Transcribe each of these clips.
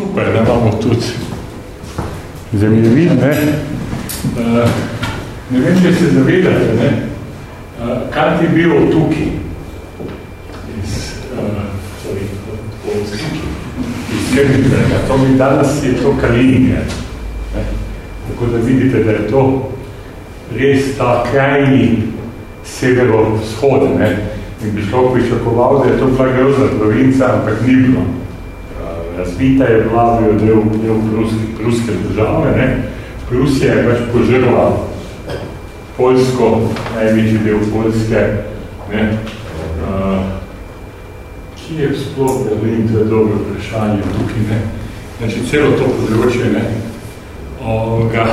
Super, da imamo tudi zemljevid, ne? Uh, ne vem, če se zavedate, ne? Uh, Kant je bil tukaj, iz, uh, sorry, od tukaj, iz Kernberga, to mi danes je to Kaliningrad. Tako da vidite, da je to res ta krajni severo-vzhod, ne? In bi šlo pričakoval, da je to bila grozna provinca, ampak ni bilo razvita je bila v del, del Pruske, Pruske države. Ne? Prusija je pač požrla Poljsko, največji del Poljske. Ne? Uh, ki je sploh Berlin, to je dobro vprašanje tukaj. Ne? Znači, celo to področje, ne? Oga,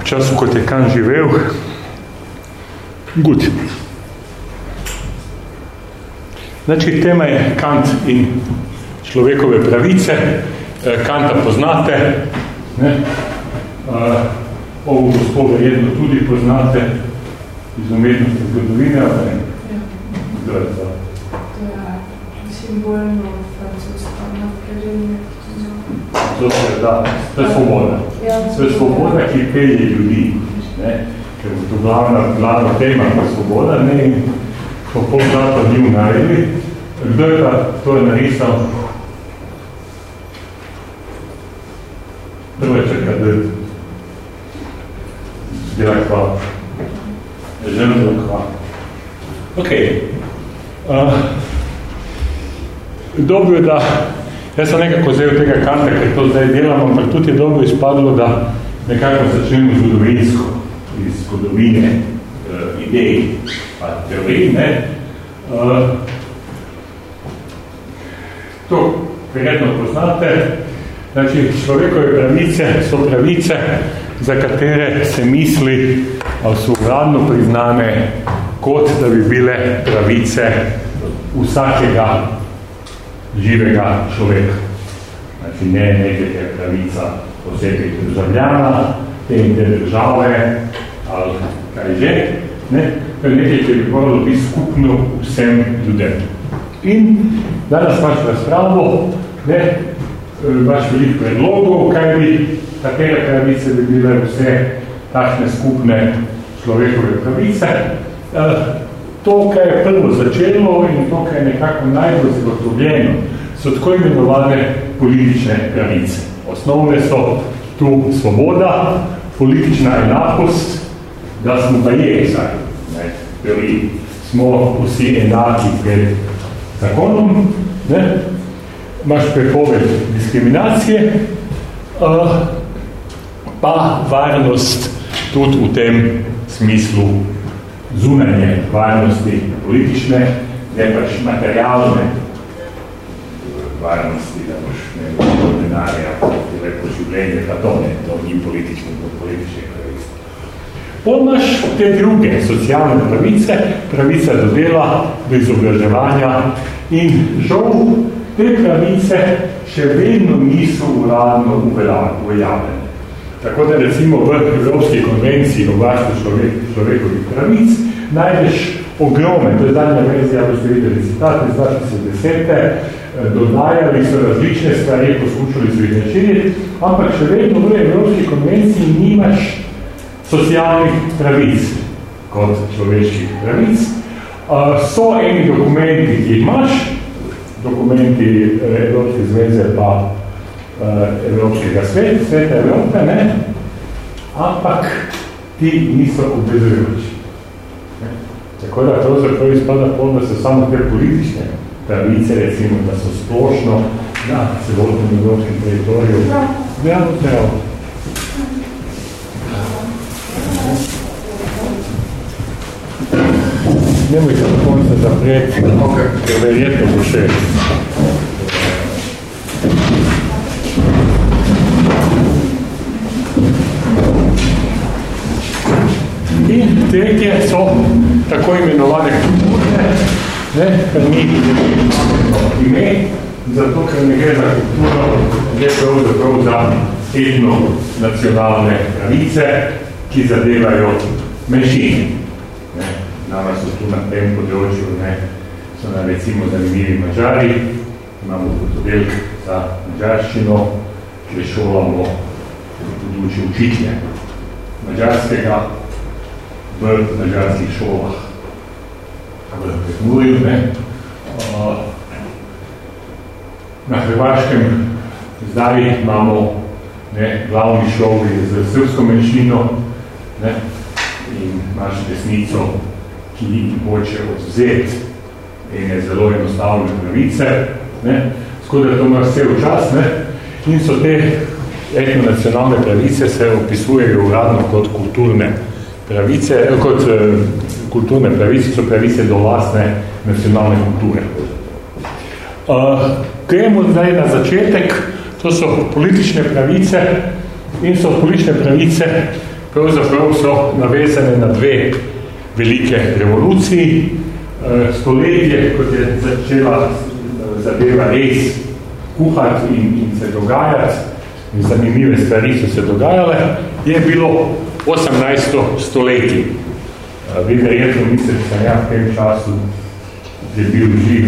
v času, kot je Kan živel, good. Znači, tema je Kant in človekove pravice. Eh, Kanta poznate, ne? Ovo gospod verjetno tudi poznate iz umetnosti zgodovine, ali ne? Ja. Kdo je to? To je simbolno francosko napredjenje. To se da, to je svoboda. Ja. To je svoboda, ki pelje ljudi. Ne? Ker je to glavna, glavna tema, pa svoboda, ne? In ko pol zato ni naredili, je pa to je narisal? Prvo je čeka, da dela hvala. Želim da hvala. Ok. Uh, dobro je, da jaz sem nekako vzel tega kanta, ker to zdaj delam, ampak tudi je dobro izpadlo, da nekako začnemo zgodovinsko, iz zgodovine uh, idej, pa teorij, ne? Uh, to verjetno poznate, znači človekove pravice so pravice, za katere se misli, ali so uradno priznane, kot da bi bile pravice vsakega živega človeka. Znači ne nekaj pravica posebej državljana, te in te države, ali kaj že, ne? Je nekaj, ki bi moralo biti skupno vsem ljudem. In danes imaš razpravo, ne, imaš veliko predlogov, kaj bi, katere pravice bi bile vse takšne skupne človekove pravice. To, kaj je prvo začelo in to, kaj je nekako najbolj zagotovljeno, so tako imenovane politične pravice. Osnovne so tu svoboda, politična enakost, da smo pa je, saj, ne, smo vsi enaki pred zakonom, ne, imaš prepoved diskriminacije, uh, pa varnost tudi v tem smislu zunanje varnosti politične, ne pač materialne varnosti, da boš ne boš denarja, lepo življenje, pa to ne, to ni politično, to politične Potem te druge socialne pravice, pravice do dela, do izobraževanja in žal te pravice še vedno niso uradno uveljavljene. Tako da recimo v Evropski konvenciji o varstvu človek, človekovih pravic najdeš ogrome, to je zadnja verzija, ko ste videli citat iz 2010. Dodajali so različne stvari, poskušali so jih načiniti, ampak še vedno v Evropski konvenciji nimaš socialnih pravic kot človeških pravic. Uh, so eni dokumenti, ki imaš, dokumenti Evropske zveze pa Evropskega sveta, sveta Evrope, ne? ampak ti niso obvezujoči. Tako da to zapravo izpada pol, da so samo te politične pravice, recimo, da so splošno na celotnem evropskem teritoriju. Ja, ja, Nemojte do konca zapreti, okay. ker verjetno bo še. In tretje so tako imenovane kulturne, ne, kar ni ime, zato ker ne gre za kulturo, gre pravzaprav za etno-nacionalne pravice, ki zadevajo menšine. Nama so tu na tem področju, ne, so na recimo zanimivi Mađari, imamo oddelek za mađarščino, kjer šolamo buduće učitelje mađarskega v mađarskih šolah. V Pekmurju, ne. Na Hrvaškem zdaj imamo ne, glavni šov z srpsko menšino ne, in imaš desnico, ki hoče odzeti ene zelo enostavne pravice, ne, skodaj to ima vse v čas, ne, in so te etnonacionalne pravice se opisujejo uradno kot kulturne pravice, kot eh, kulturne pravice, so pravice do vlastne nacionalne kulture. Gremo zdaj na začetek, to so politične pravice in so politične pravice pravzaprav so navezane na dve velike revoluciji. Uh, stoletje, kot je začela zadeva res kuhati in, in se dogajati, in zanimive stvari so se dogajale, je bilo 18. stoletje. Vi verjetno mislite, da sem ja v tem času je bil živ.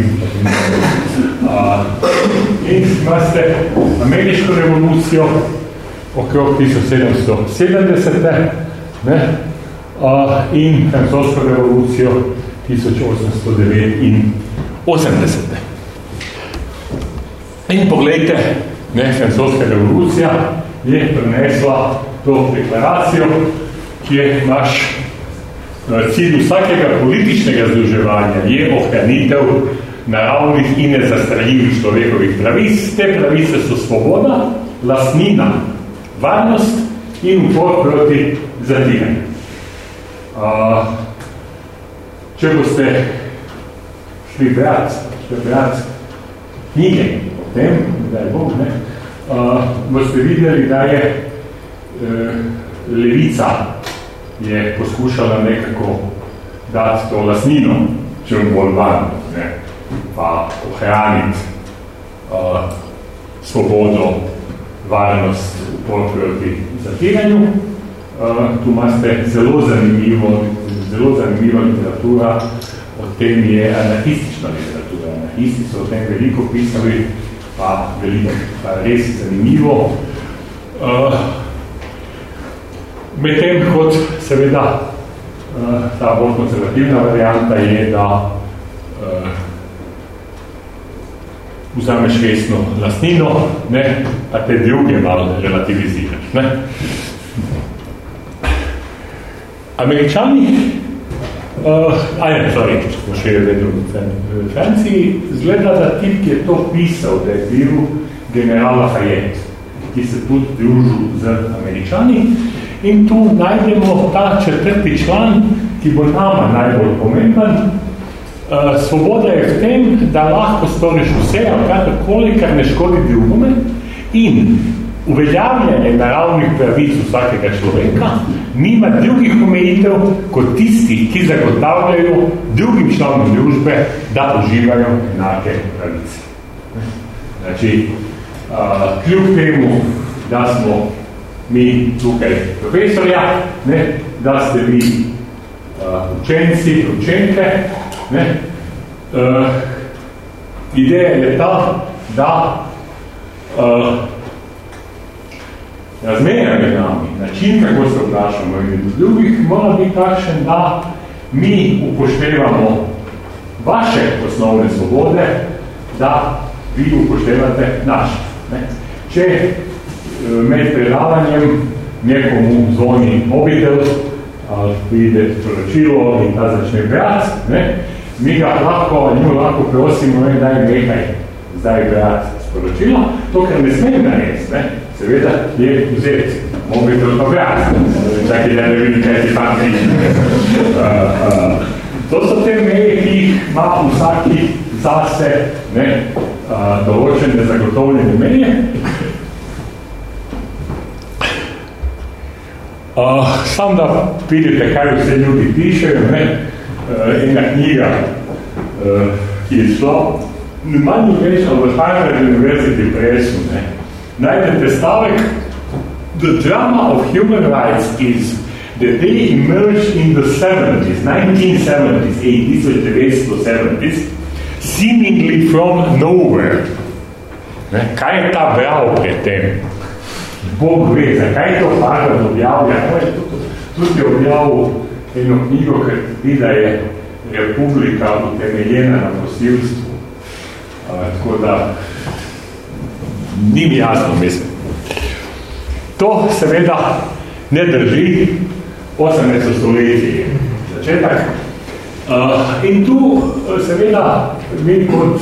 In imate ameriško revolucijo okrog 1770 ne? In francosko revolucijo 1889. In poglejte, ne, francoska revolucija je prinesla to deklaracijo, ki je naš cilj vsakega političnega združevanja je ohranitev naravnih in nezastraljivih človekovih pravic. Te pravice so svoboda, lastnina, varnost in upor proti zatiranju. Če boste šli brati, šli brati knjige o tem, da je Bog, ne, uh, boste videli, da je uh, levica je poskušala nekako dati to lasnino, če bolj van, ne, pa ohraniti uh, svobodo, varnost proti zatiranju. Tu imate zelo zanimivo, zelo zanimiva literatura, o tem je anarhistična literatura. Anarhisti so o tem veliko pisali, pa veliko, pa res zanimivo. Uh, Medtem kot seveda uh, ta bolj konservativna varianta je, da uh, vzameš resno lastnino, ne, pa te druge malo relativiziraš. Ne. Američani Uh, aj ne, sorry, če smo še vedno v Franciji, zgleda, da tip, ki je to pisal, da je bil general Lafayette, ki se tudi družil z Američani. In tu najdemo ta četrti član, ki bo nama najbolj pomemben. Uh, svoboda je v tem, da lahko storiš vse, kakorkoli, kar ne škodi drugome in uveljavljanje naravnih pravic vsakega človeka nima drugih omejitev kot tisti, ki zagotavljajo drugim članom družbe, da uživajo enake pravice. Znači, uh, kljub temu, da smo mi tukaj profesorja, ne, da ste vi uh, učenci, učenke, ne, uh, ideja je ta, da uh, razmerja med nami, način, kako se obnašamo in drugih, mora biti takšen, da mi upoštevamo vaše osnovne svobode, da vi upoštevate naše. Ne? Če eh, med predavanjem nekomu zvoni mobitel, ali pride sporočilo in ta začne brati, ne? mi ga lahko, njo lahko prosimo, ne, daj nekaj zdaj brati sporočilo, to, ker ne smem narediti? Seveda je vzeti mobitel pa brati, čakaj, da ne vidi, kaj ti tam. Uh, uh, to so te meje, ki jih ima vsaki zase ne, uh, določene zagotovljene meje. Uh, sam da vidite, kaj vse ljudi pišejo, ne, uh, ena knjiga, uh, ki je šla, manj več, ali v Harvard University Pressu, ne, najdete stavek The drama of human rights is that they emerged in the 70s, 1970s, 80s, 1970s, seemingly from nowhere. Ne? Kaj je ta bral pred tem? Bog ve, zakaj to Harvard objavlja? Tudi je objavil eno knjigo, ker vidi, da je republika utemeljena na posilstvu. Tako da ni mi jasno, mislim. To seveda ne drži 18. stoletje začetek. Uh, in tu seveda mi kot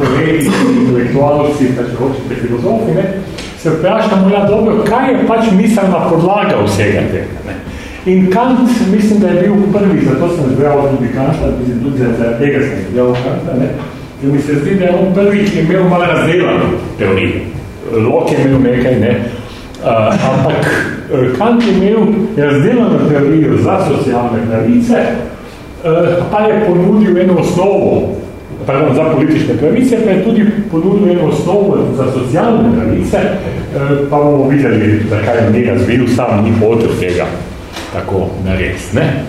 teoretiki, intelektualci, pa če hočete filozofi, ne, se vprašamo, ja dobro, kaj je pač miselna podlaga vsega tega. Ne? In Kant, mislim, da je bil prvi, zato sem zbral tudi Kanta, mislim, tudi za tega sem zbral Kanta, ne? In mi se zdi, da je on prvi, ki je imel malo razdelano teorijo. Lok je imel nekaj, ne? Uh, ampak uh, Kant je imel razdelano teorijo za socialne pravice, uh, pa je ponudil eno osnovo, pardon, za politične pravice, pa je tudi ponudil eno osnovo za socialne pravice, uh, pa bomo videli, zakaj je njega zbil, sam ni potreb tega tako nares. Ne?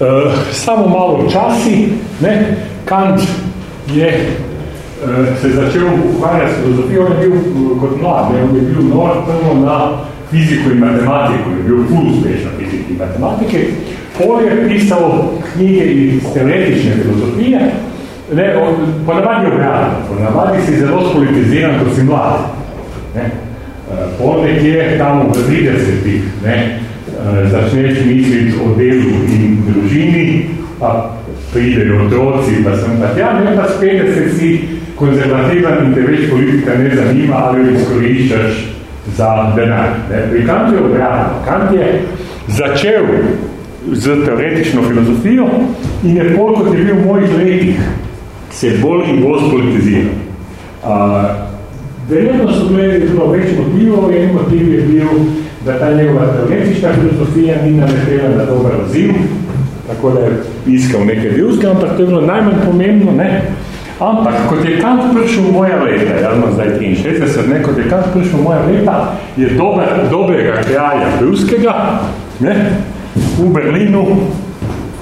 Uh, samo malo časi, ne? Kant je uh, se začel ukvarjati s filozofijo, on je bil uh, kot mlad, on je bil nor prvo na fiziko in matematiko, je bil ful uspešna fizika in matematike, pol je pisal knjige iz teoretične filozofije, ne, on, ponavadi obratno, ponavadi si zelo spolitiziran, ko si mlad. Ne? Uh, pol nekje tam v 30 ne, uh, začneš misliti o delu in družini, pa pridejo otroci, pa sem pa tja, ne pa spet, se si konzervativan in te več politika ne zanima, ali jo izkoriščaš za denar. Ne? Pri Kantu je obratno. Kant je začel z teoretično filozofijo in je pol, kot je bil v mojih letih, se bolj in bolj spolitiziral. Uh, Verjetno so bile zelo več motivov, en motiv je bil da ta njegova teoretična filozofija ni naletela na dober oziv, tako da je iskal nekaj ljudske, ampak to je bilo najmanj pomembno, ne. Ampak, kot je Kant prišel v moja leta, jaz imam zdaj 63, ne, kot je Kant prišel v moja leta, je dober, dobrega kraja ljudskega, ne, v Berlinu,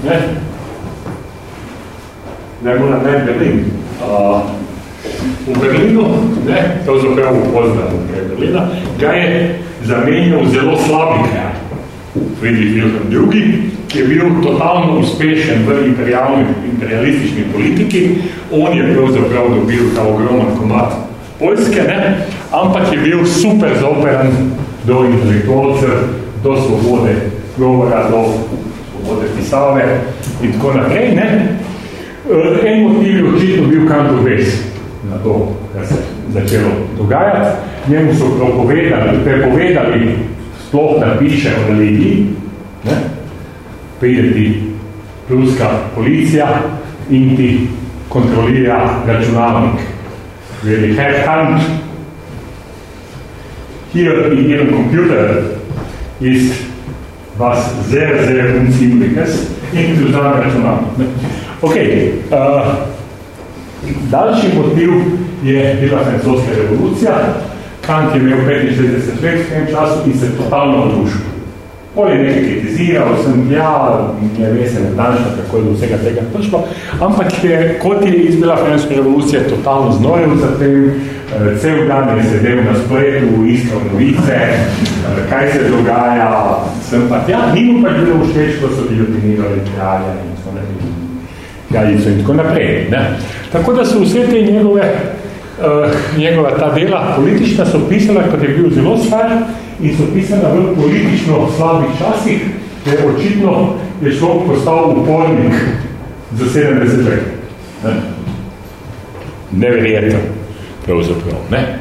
ne, ne moram ne Berlin, uh, v Berlinu, ne, to zapravo poznam, Berlina, ga je zamenjal zelo slabi kraj. Friedrich Wilhelm II, ki je bil totalno uspešen v imperialistični politiki, on je pravzaprav dobil ta ogromen komat Poljske, ne? ampak je bil super zaoperan do intelektualcev, do svobode govora, do svobode pisave in tako naprej. Ne? Eh, en motiv je očitno bil Kantor Ves na to, kar se začelo dogajati. Njemu so propovedali, prepovedali sploh da piše o religiji, ne? Pride ti ruska policija in ti kontrolira računalnik. Really have hand. Hier in ihrem Computer ist was sehr, sehr unziemliches in zusammen računalnik. Ok, uh, daljši motiv je bila francoska revolucija. Kant je imel 65 let v tem času in se totalno odrušil. Pol je nekaj kritiziral, sem ja, ne ve se nedančno, kako je do vsega tega prišlo, ampak je, kot je izbila francoska revolucija, totalno znoril za tem, eh, cel dan je sedel na spletu, iskal novice, eh, kaj se dogaja, sem pa tja, ni mu pa bilo všteč, ko so gilotinirali kralja in tako naprej, kraljico in tako naprej. Ne? Tako da so vse te njegove uh, njegova ta dela politična so pisala, kot je bil zelo star in so pisana v politično slabih časih, ker očitno je človek postal upornik za 70 let. Ne? Neverjetno, pravzaprav. Ne?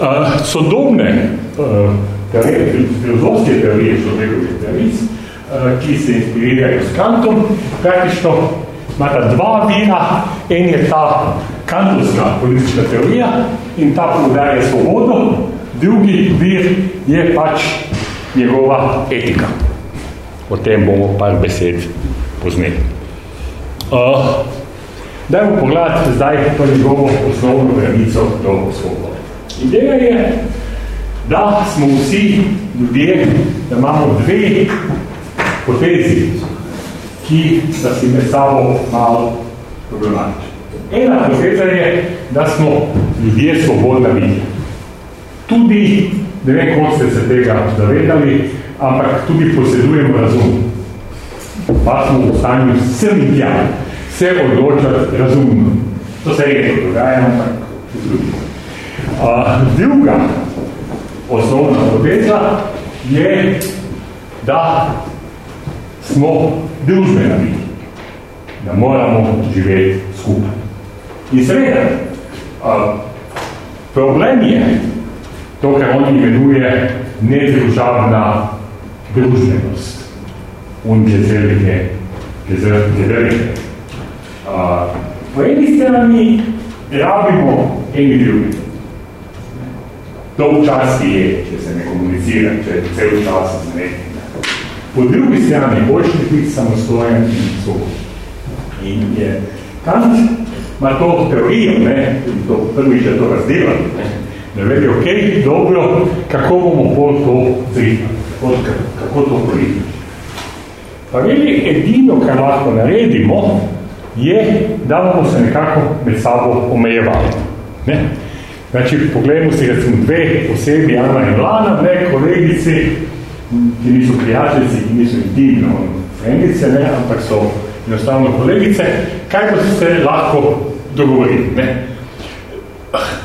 Uh, sodobne uh, teorije, filozofske teorije človekovih teoric, uh, ki se inspirirajo s Kantom, praktično imata dva vira, en je ta kantovska politična teorija in ta poudarja svobodo, drugi vir je pač njegova etika. O tem bomo par besed poznali. Uh, dajmo pogledati zdaj to njegovo osnovno pravico do svobode. Ideja je, da smo vsi ljudje, da imamo dve potezi, ki sta si med sabo malo problematični. Ena poteza je, da smo ljudje svobodna vidja. Tudi, ne vem, kot ste se tega zavedali, ampak tudi posedujemo razum. Pa smo v stanju vsem tja, vse odločati razumno. To se je dogaja, ampak uh, druga osnovna poteza je, da smo družbena biti, da moramo živeti skupaj. In seveda, problem je to, kar on imenuje nedružavna družbenost. Un gezelike, gezelike. Uh, po eni strani rabimo eni drugi. To včasih je, če se ne komunicira, če je cel čas z nekim. Po drugi strani boljši biti samostojen in svobodn. In je Kant ima to teorijo, ne, to prvič je to razdelal, ne, da vedi, ok, dobro, kako bomo pol to zrihali, kako, to politiki. Pa vedi, edino, kar lahko naredimo, je, da bomo se nekako med sabo omejevali. Ne? Znači, pogledamo si recimo dve osebi, Ana in Lana, ne, kolegici, ki niso prijateljici, ki niso intimno frendice, ne, ampak so enostavno kolegice, kaj bo se lahko dogovorili. Ne?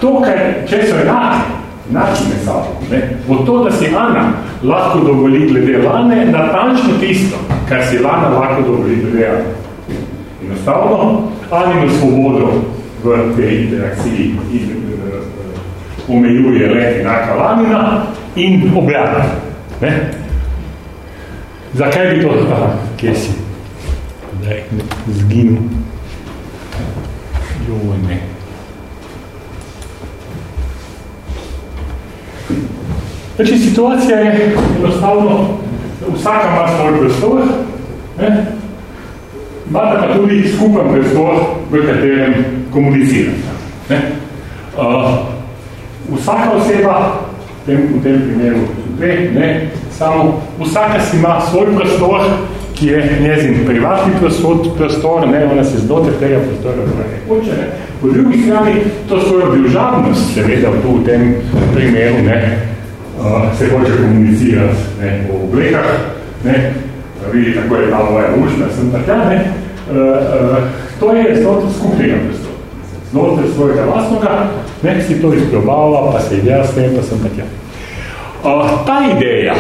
To, kaj, če so enaki, enaki med sabo, ne, bo to, da si Ana lahko dogovori glede Lane, natančno tisto, kar si Lana lahko dogovori glede Ana. Enostavno, Ana ima svobodo v tej interakciji in uh, omejuje let enaka Lanina in obratno. Ne? Zakaj bi to aha, kje si? Daj, zginu. Joj, ne. Znači, situacija je enostavno, vsaka ima svoj prostor, imate pa tudi skupen prostor, v katerem komunicirate. Uh, vsaka oseba, v tem, v tem primeru dve, ne, samo vsaka si ima svoj prostor, ki je njezin privatni prostor, prostor ne, ona se znotraj tega prostora ne hoče, ne. Po drugi strani, to svojo družavnost, seveda tu v tem primeru, ne, uh, se hoče komunicirati ne, po oblekah, ne, vidi, tako je ta moja ušna, sem pa tja, ne, uh, uh, to je znotraj skupnega prostora. Znotraj svojega vlastnoga, ne, si to izprobala, pa se ideja s tem, pa sem pa tja. Uh, ta ideja,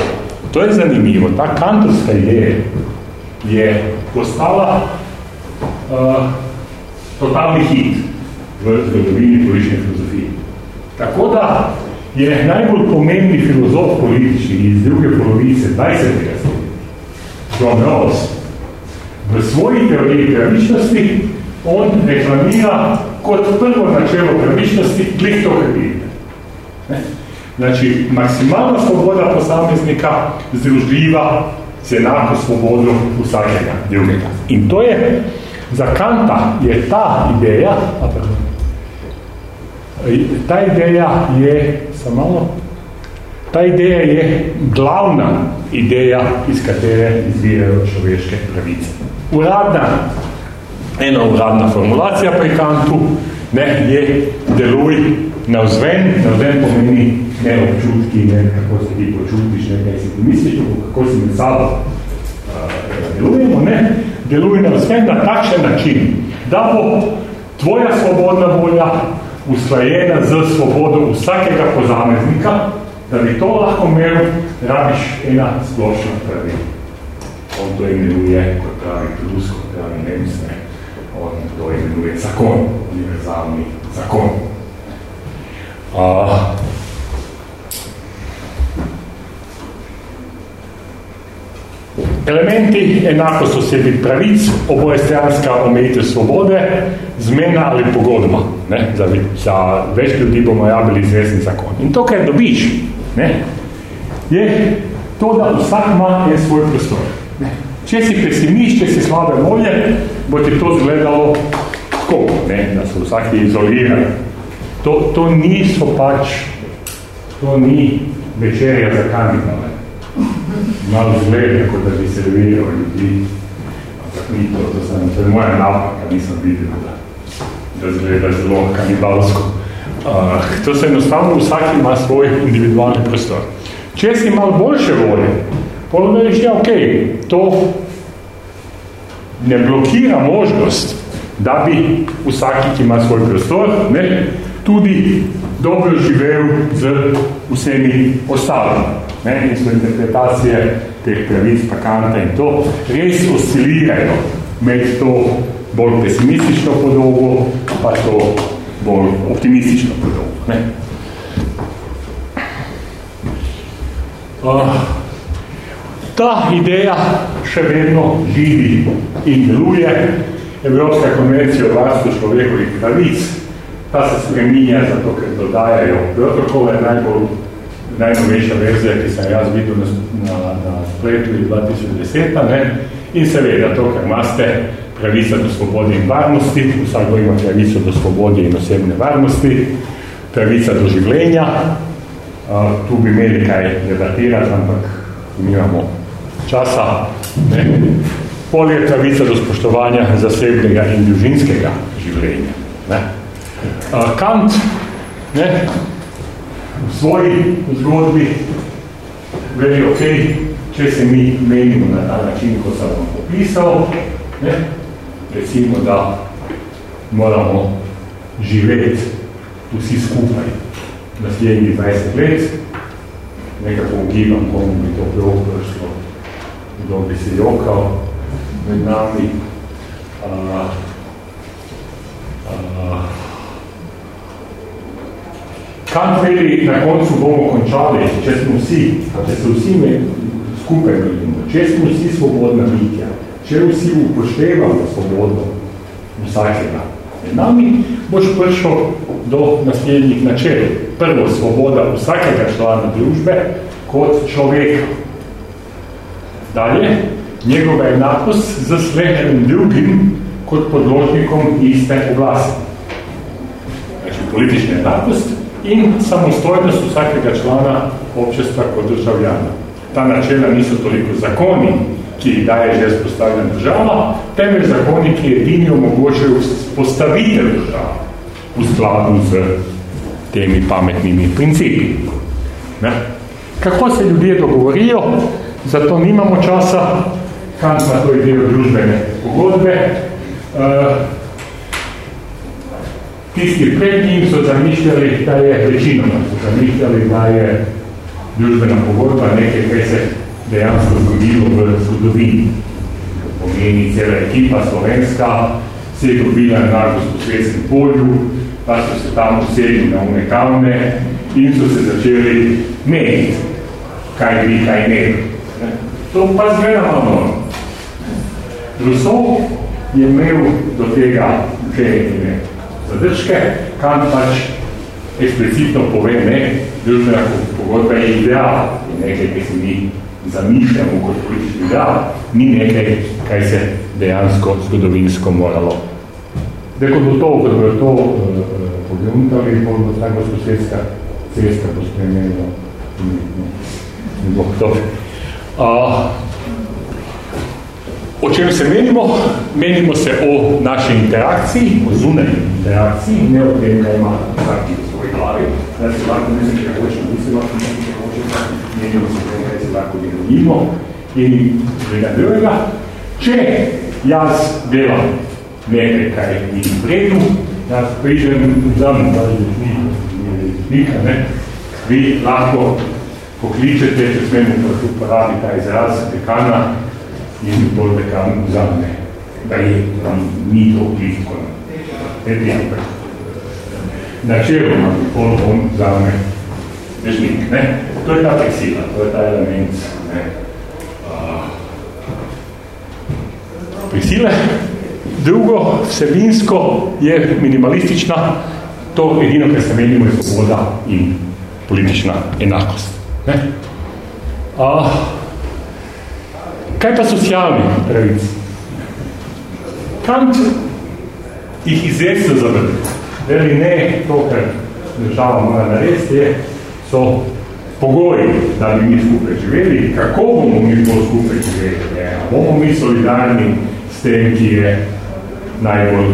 to je zanimivo, ta kantorska ideja je postala uh, totalni hit v zgodovini politične filozofije. Tako da je najbolj pomembni filozof politični iz druge polovice 20. stoletja, John Rawls, v svoji teoriji pravičnosti on reklamira kot prvo načelo pravičnosti glih to, kar vidite. Znači, maksimalna svoboda posameznika združljiva z enako svobodo vsakega drugega. In to je, za Kanta je ta ideja, ta ideja je, samo ta ideja je glavna ideja, iz katere izvirajo človeške pravice. Uradna, ena uradna formulacija pri Kantu ne, je deluj navzven, navzven pomeni ne občutki, ne kako se ti počutiš, ne kaj si ti misliš, kako si med sabo uh, delujemo, ne, deluj navzven na takšen način, da bo tvoja svobodna volja usklajena z svobodo vsakega pozameznika, da bi to lahko imel, rabiš ena splošna pravila. On to imenuje, kot pravi Plus, kot pravi Nemce, on to imenuje zakon, univerzalni zakon. Uh, Elementi enako so sebi pravic, obojestranska omejitev svobode, zmena ali pogodba. Ne? Za, za več ljudi bomo jabili izvezni zakon. In to, kar dobiš, ne? je to, da vsak ima en svoj prostor. Ne? Če si pesimist, če si slabe volje, bo ti to zgledalo tako, ne? da so vsaki izolirani. To, to niso pač, to ni večerja za kandidato malo zglede, kot da bi serviral ljudi. Ampak ni to, to, sem, to je moja napaka, nisem videl, da, da zgleda zelo kanibalsko. Uh, to se enostavno vsak ima svoj individualni prostor. Če si malo boljše volje, potem reči, ja, ok, to ne blokira možnost, da bi vsaki, ki ima svoj prostor, ne, tudi dobro živel z vsemi ostalimi. Ne, in so interpretacije teh pravic, pa kanta in to, res oscilirajo med to bolj pesimistično podobo, pa to bolj optimistično podobo. Ne. Uh, ta ideja še vedno živi in deluje. Evropska konvencija o varstvu človekovih pravic, ta se spreminja zato, ker dodajajo protokole, najbolj najnovejša verzija, ki sem jaz videl na, na, na spletu 2010, ne? in seveda to, ker imate pravica do svobode in varnosti, vsakdo ima pravico do svobode in osebne varnosti, pravica do življenja, uh, tu bi imeli kaj debatirati, ampak imamo časa, ne? pol je pravica do spoštovanja zasebnega in družinskega življenja. Ne? Uh, Kant ne, v svoji zgodbi veli, ok, če se mi menimo na ta način, ko sem vam popisal, ne, recimo, da moramo živeti vsi skupaj naslednjih 20 let, nekako ugibam, komu bi to prav prišlo, kdo bi se jokal, med nami. Uh, uh, Kant veli, na koncu bomo končali, če smo vsi, če se vsi me skupaj vidimo, če smo vsi svobodna bitja, če vsi upoštevamo svobodno vsakega med nami, boš prišel do naslednjih načel. Prvo, svoboda vsakega člana družbe kot človeka. Dalje, njegova enakost z sledenim drugim kot podložnikom iste oblasti. Znači, politična enakost in samostojnost vsakega člana občestva kot državljana. Ta načela niso toliko zakoni, ki jih daje že spostavljena država, temelj zakoni, ki edini omogočajo postavitev država v skladu z temi pametnimi principi. Ne? Kako se ljudje dogovorijo, zato nimamo časa, Kant ima to idejo družbene pogodbe. Uh, tisti pred njim so zamišljali, da je večinoma, so zamišljali, da je družbena pogodba nekaj, kaj se dejansko zgodilo v zgodovini. Pomeni cela ekipa slovenska, se je dobila na gospodsvetskem polju, pa so se tam posedili na une kavne in so se začeli meniti, kaj bi, kaj ne. To pa zgleda malo Rousseau je imel do tega že zadržke, kam pač eksplicitno pove, ne, družbena pogodba je ideal, je nekaj, ki se mi zamišljamo kot politični ideal, ni nekaj, kaj se dejansko zgodovinsko moralo. Zdaj, ko bo to, ko bo to uh, pogledali, bo bo ta gospodska cesta pospremenila. Ne bo to. Uh, O čem se menimo? Menimo se o naši interakciji, o zunaj interakciji, ne o tem, kaj ima vsaki v svoji glavi. Da se lahko ne kaj hoče, ne se lahko ne znam, kaj hoče, menimo se tem, kaj se lahko delimo in drugega drugega. Če jaz delam nekaj, kaj ni v redu, jaz pridem zam, da je ni, ne, vi lahko pokličete, če smemo uporabiti ta izraz, dekana, in bolj dekan vzame, da je tam ni to blisko. Eti, ampak načeloma pol on vzame vežnik, ne? To je ta teksila, to je ta element, ne? Prisile. Drugo, vsebinsko je minimalistična, to edino, kar se menimo, je svoboda in politična enakost. Ne? Uh, Kaj pa socialni pravic? Kant jih izredno zavrdi. Veli ne, to, kar država mora narediti, je, so pogoji, da bi mi skupaj živeli. Kako bomo mi to skupaj živeli? Ne? Bomo mi solidarni s tem, ki je najbolj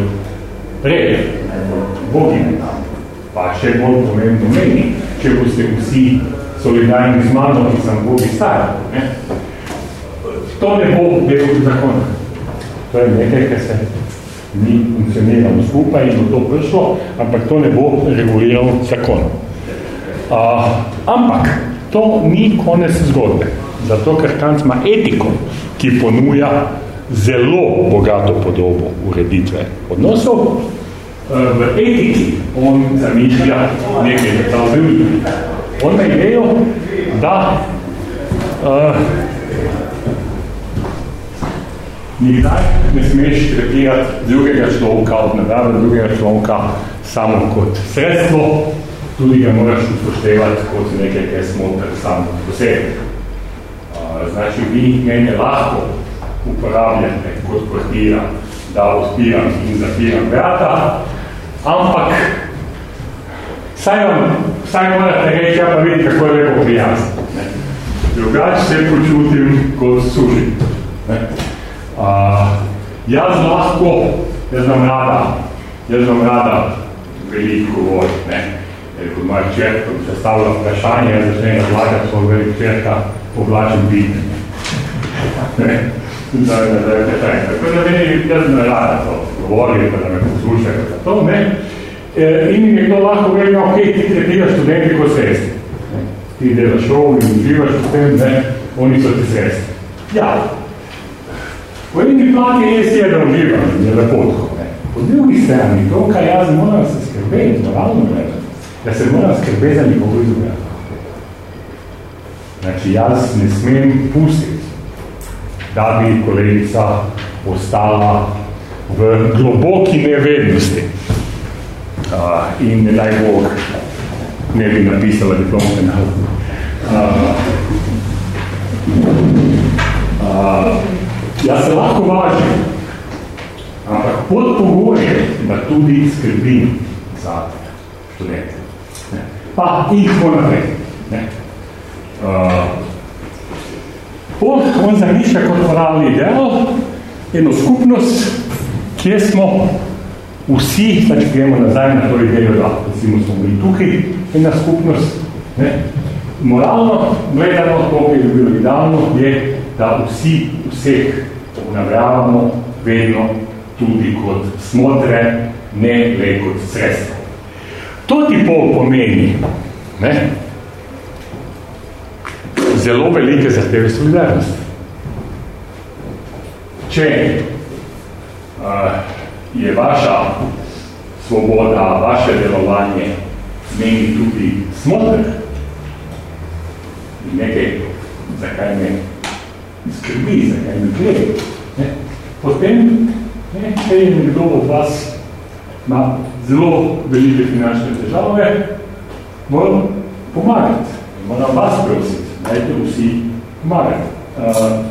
red, najbolj bogine tam. pa še bolj pomembno meni, če boste vsi solidarni z mano in sem Bogi star. Ne? To ne bo del zakona. To je nekaj, kar se ni funkcioniralo skupaj in bo to prišlo, ampak to ne bo reguliral zakon. Uh, ampak to ni konec zgodbe, zato ker Kant ima etiko, ki ponuja zelo bogato podobo ureditve odnosov, v etiki on zamišlja nekaj metalzivnih. On ima idejo, da uh, nikdaj ne smeš tretirati drugega človeka od nadrave drugega človeka samo kot sredstvo, tudi ga moraš upoštevati kot nekaj, kaj smotr samo posebej. Uh, znači, vi mene lahko uporabljate kot kvartira, da odpiram in zapiram vrata, ampak saj vam, saj morate reči, ja pa vidi, kako je lepo prijazno. Drugač se počutim kot suži. A, jaz lahko, jaz vam rada, jaz vam rada veliko govoriti, ne? Jer kot moja čerka se stavlja vprašanje, jaz začne razlagati svoj velik čerka, oblačen biti. Ne? da, da, da, da, da, tako da meni jaz ne rada to govori, pa da me poslušajo za to, ne. E, in mi nekdo lahko gleda, ok, ti tretiraš študenti kot sredstvo. Ti delaš šov in uživaš v tem, ne, oni so ti sredstvo. Ja, po eni plati res je, da uživam, je lepo tako, ne. Po drugi strani, to, kaj jaz moram se skrbeti, moralno gledati, da se moram skrbeti za nikogo izgleda. Znači, jaz ne smem pustiti da bi kolegica ostala v globoki nevednosti. Uh, in ne daj Bog, ne bi napisala diplomke na uh, uh, Jaz se lahko važim, ampak pod pogoje, da tudi skrbim za študente. Ne. Pa in tako naprej. Ne. Uh, On, on zamišlja kot moralni ideal eno skupnost, kjer smo vsi, znači gremo nazaj na to idejo, da recimo smo bili tukaj, ena skupnost, ne, moralno gledano, to bi bilo idealno, je, da vsi vseh obnavljavamo vedno tudi kot smotre, ne le kot sredstvo. To ti pol pomeni, ne, zelo velike zahteve solidarnosti. Če uh, je vaša svoboda, vaše delovanje meni tudi smotr in nekaj, zakaj me skrbi, zakaj me gre, ne, potem, ne, če je nekdo od vas ima zelo velike finančne težave, moram pomagati, moram vas prositi dajte vsi pomagati. Uh,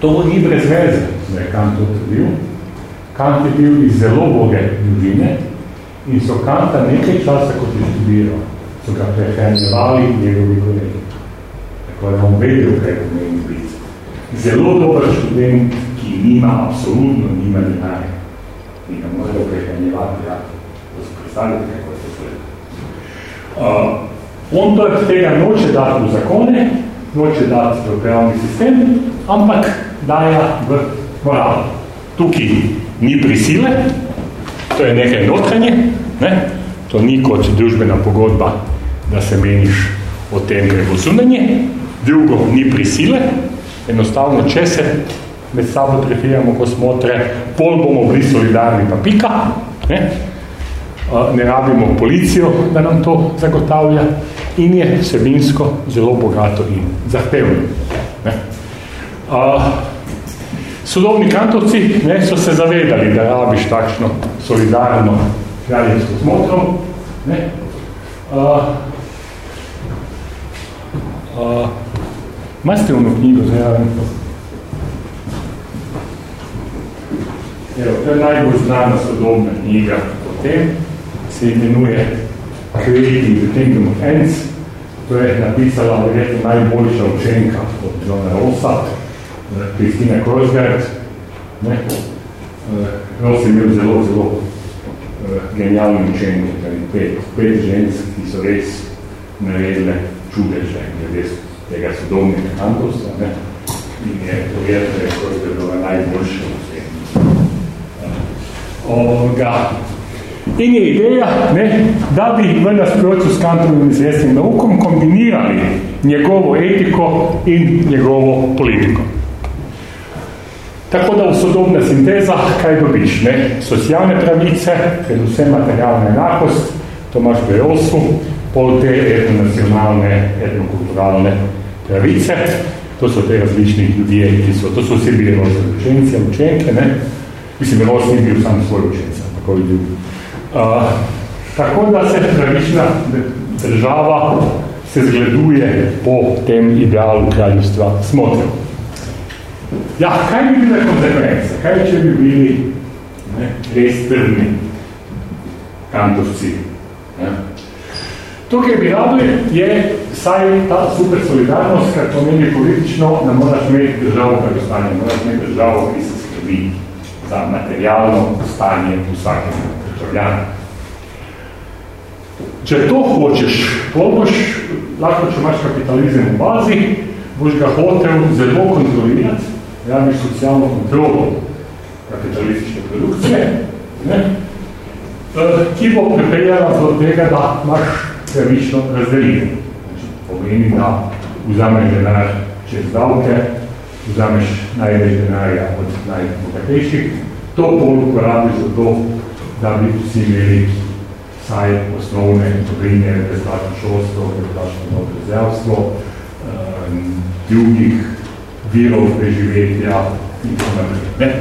to ni brez veze, da je Kant to bil. Kant je bil iz zelo boge ljudine in so Kanta nekaj časa, kot je študiral, so ga prehranjevali njegovi kolegi. Tako je on vedel, kaj pomeni biti. Zelo dober študent, ki nima, absolutno nima denarja. In ga morajo prehranjevati, ja. Da se predstavljate, kako je to sve. Uh, On to tega noče dati v zakone, noče dati v pravni sistem, ampak daja v moral. Tukaj ni prisile, to je nekaj notranje, ne? to ni kot družbena pogodba, da se meniš o tem, kaj bo zunanje, drugo ni prisile, enostavno, če se med sabo trefiramo, ko smotre, pol bomo bili solidarni pa pika, ne? ne rabimo policijo, da nam to zagotavlja in je vsebinsko zelo bogato in zahtevno. Ne? A, sodobni kantovci ne, so se zavedali, da rabiš takšno solidarno kraljevsko smotro. Ne? A, a, Majste ono knjigo zraven? Evo, to je najbolj znana sodobna knjiga o tem, se imenuje Creating the Kingdom of Ends. To je napisala verjetno najboljša učenka od Johna Rossa, Kristina Korsgaard. Ne? Ross je imel zelo, zelo genialne učenje, pet, pet žensk, ki so res naredile čudeže, glede tega sodobnega kantosa, ne? in je verjetno rekel, da je bilo najboljše v svetu. Ovoga. In je ideja, ne, da bi v nasprotju s kantovim izvestnim naukom kombinirali njegovo etiko in njegovo politiko. Tako da v sodobna sinteza, kaj dobiš? Ne? Socialne pravice, predvsem materialna enakost, Tomaš Bejosu, pol te etnonacionalne, etnokulturalne pravice, to so te različni ljudje, ki so, to so vsi bili rojstve učenci, učenke, ne? Mislim, rojstvi bil sam svoj učenca, tako je bil. Uh, tako da se pravična država se zgleduje po tem idealu kraljstva smotrov. Ja, kaj bi bile konsekvence? Kaj če bi bili ne, res trdni kantovci? Ne? Tukaj bi rabili je saj ta super solidarnost, kar pomeni politično, da moraš imeti državo stanje, moraš imeti državo, ki se skrbi za materialno stanje vsakega državljana. Če to hočeš, boš, lahko, če imaš kapitalizem v bazi, boš ga hotel zelo kontrolirati, rabiš socialno kontrolo kapitalistične produkcije, ne? Eh, ki bo pripeljala do tega, da imaš pravično. Znači, pomeni, da vzameš denar čez davke, vzameš največ denarja od najbogatejših, to pol uporabiš za to, da bi vsi imeli saj osnovne dobrine, brezplačno šolstvo, brezplačno dobro zdravstvo, um, drugih virov preživetja in tako naprej.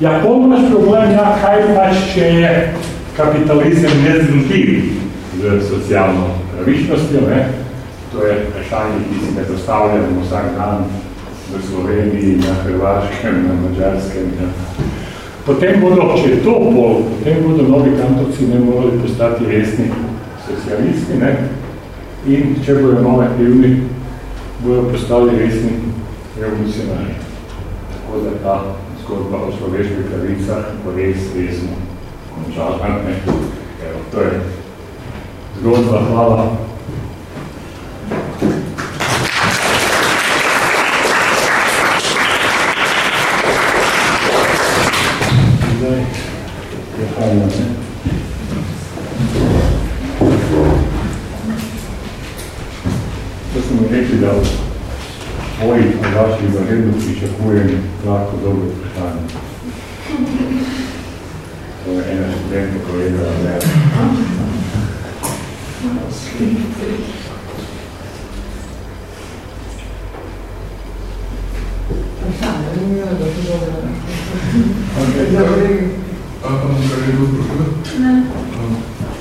Ja, pomnaš problem, ja, kaj pač, če je kapitalizem nezdružljiv z socialno pravičnostjo, ne? to je vprašanje, ki si ne zastavljamo vsak dan v Sloveniji, na Hrvaškem, na Mađarskem. Ja. Potem bodo, če je to pol, potem bodo novi kantovci ne morali postati resni socialisti, ne? in če bojo nove aktivni, bojo postali resni revolucionarji. Tako da ta zgodba o človeških pravicah bo res resno končala. To je zgodba. Hvala. Zdaj, prehajamo, ne? To smo rekli, da Oj, od vaših zaredno pričakujem lahko dolgo vprašanje. To je ena študenta povedala, ne.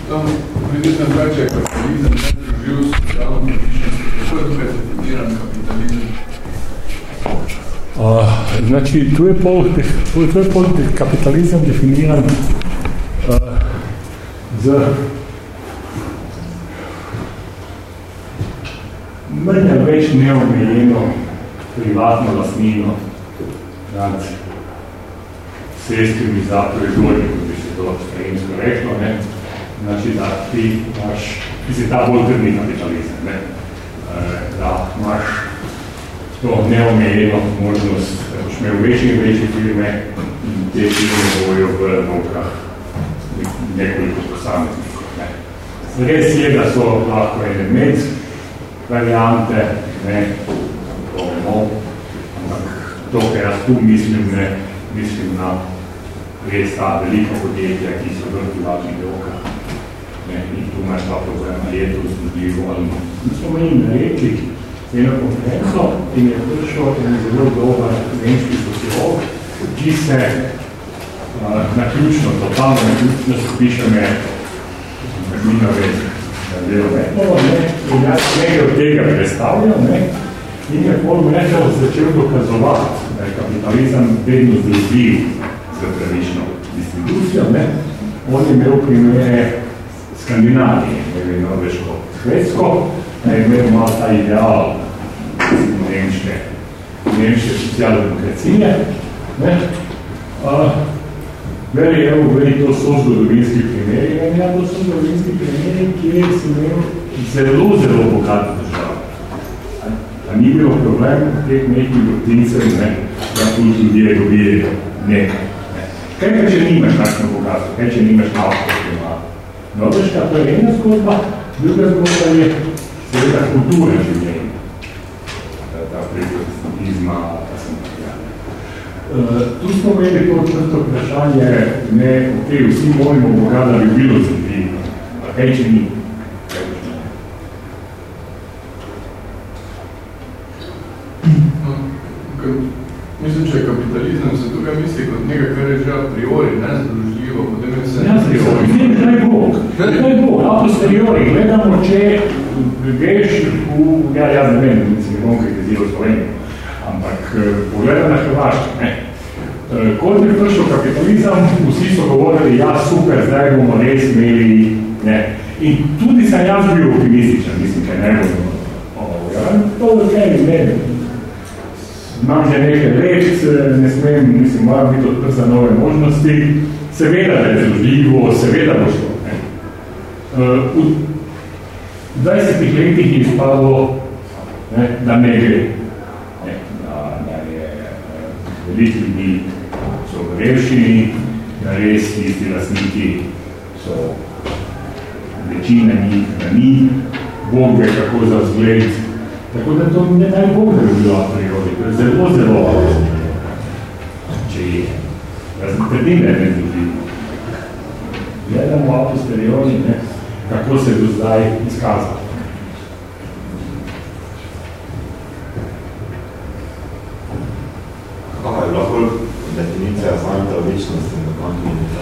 Tam približno drugače, kapitalizem ne doživel socialno pravičnost, kako je tukaj definiran kapitalizem? Uh, znači, tu je pol, tu je pol kapitalizem definiran uh, z mrnja več neomejeno privatno lastnino nad sredstvimi za proizvodnje, kot bi se to stremsko reklo, ne? znači, da ti imaš, ti si ta bolj trdni kapitalizem, ne? Uh, da imaš to neomejeno možnost, da boš imel večje in večje firme in te firme bojo v rokah nekoliko posameznikov. Ne. Res je, da so lahko element variante, ne, to vemo, ampak to, kar jaz tu mislim, ne, mislim na res ta velika podjetja, ki so v privatnih rokah. Ne, in tu imaš ta problema, je to zgodljivo ali ne. Mi smo meni rekli, eno konferenco in je prišel en zelo dober nemški sociolog, ki se uh, naključno, totalno naključno spiše me Mino Vez, delo Metnovo, ne, in jaz nekaj od tega predstavljal, ne, in je pol Metnovo začel dokazovati, da je kapitalizem vedno združljiv z pravično distribucijo, ne, on je imel primere Skandinavije, ne vem, Norveško, Švedsko, da je imel malo ta ideal nemške, nemške socialne demokracije. Ne? Uh, Veli, evo, gledaj, to so zgodovinski primeri, ja, to so zgodovinski primeri, kjer si imel zelo, zelo bogato državo. A ni bilo problem teh nekih vrtincev, ne, da tu ljudje dobije nekaj. Ne. Kaj pa, če nimaš takšno bogatstvo, kaj če nimaš avto, ki ima? Norveška, to je ena zgodba, druga zgodba je seveda kultura življenja. Ta prejkotizma, ta sem Uh, tu smo imeli to črto vprašanje, ne, ok, vsi molimo Boga, da bi bilo za a kaj če ni? Mislim, če je kapitalizem, se tukaj misli kot nekaj, kar je že a priori, ne združljivo, potem je se... Ne, a priori, ne, kaj bo, kaj bo, a posteriori, gledamo, če veš v, ja, jaz ne vem, mislim, ne bom kritiziral Slovenijo, ampak eh, pogledaj na Hrvaško, ne, eh, kot bi prišel kapitalizem, vsi so govorili, ja, super, zdaj bomo res imeli, ne, in tudi sem jaz bil optimističen, mislim, kaj ne bomo, ja, to je ne, imam že nekaj let, ne smem, mislim, moram biti odprt za nove možnosti, seveda da je zložljivo, seveda bo šlo. Ne. V 20 letih je izpadlo, ne, da ne gre, je veliki ljudi so v revšini, da res tisti lastniki so večina njih, da ni, Bog ve kako za vzgled, Tako da to ne naj Bog da bi bilo a priori, to je zelo, zelo če je. Jaz trdim, da ne tudi. Gledamo a posteriori, ne, kako se do zdaj izkazal. Kaj je lahko definicija znamita večnosti na kontinentu?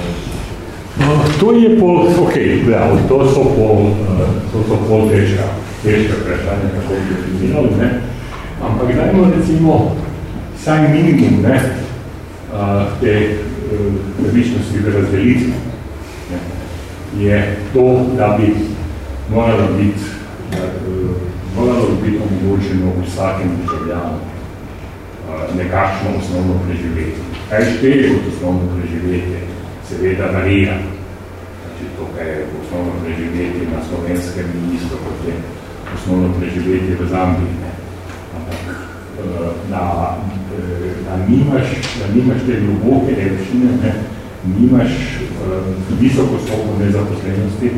No, to je pol, ok, ja, to so pol, to so pol težka težke vprašanje, kako bi definirali, ne. Ampak dajmo recimo saj minimum ne, te pravičnosti v razdelitvi. Je to, da bi moralo biti, da, moralo biti omogočeno vsakem državljanu nekakšno osnovno preživetje. Kaj šteje kot osnovno preživetje? Seveda varira. Znači, to, kaj je osnovno preživetje na slovenskem ministru, kot je osnovno preživetje v Zambiji. Ne. Ampak, eh, da, eh, da, nimaš, da nimaš te globoke revšine, ne, nimaš uh, visoko stopno nezaposlenosti,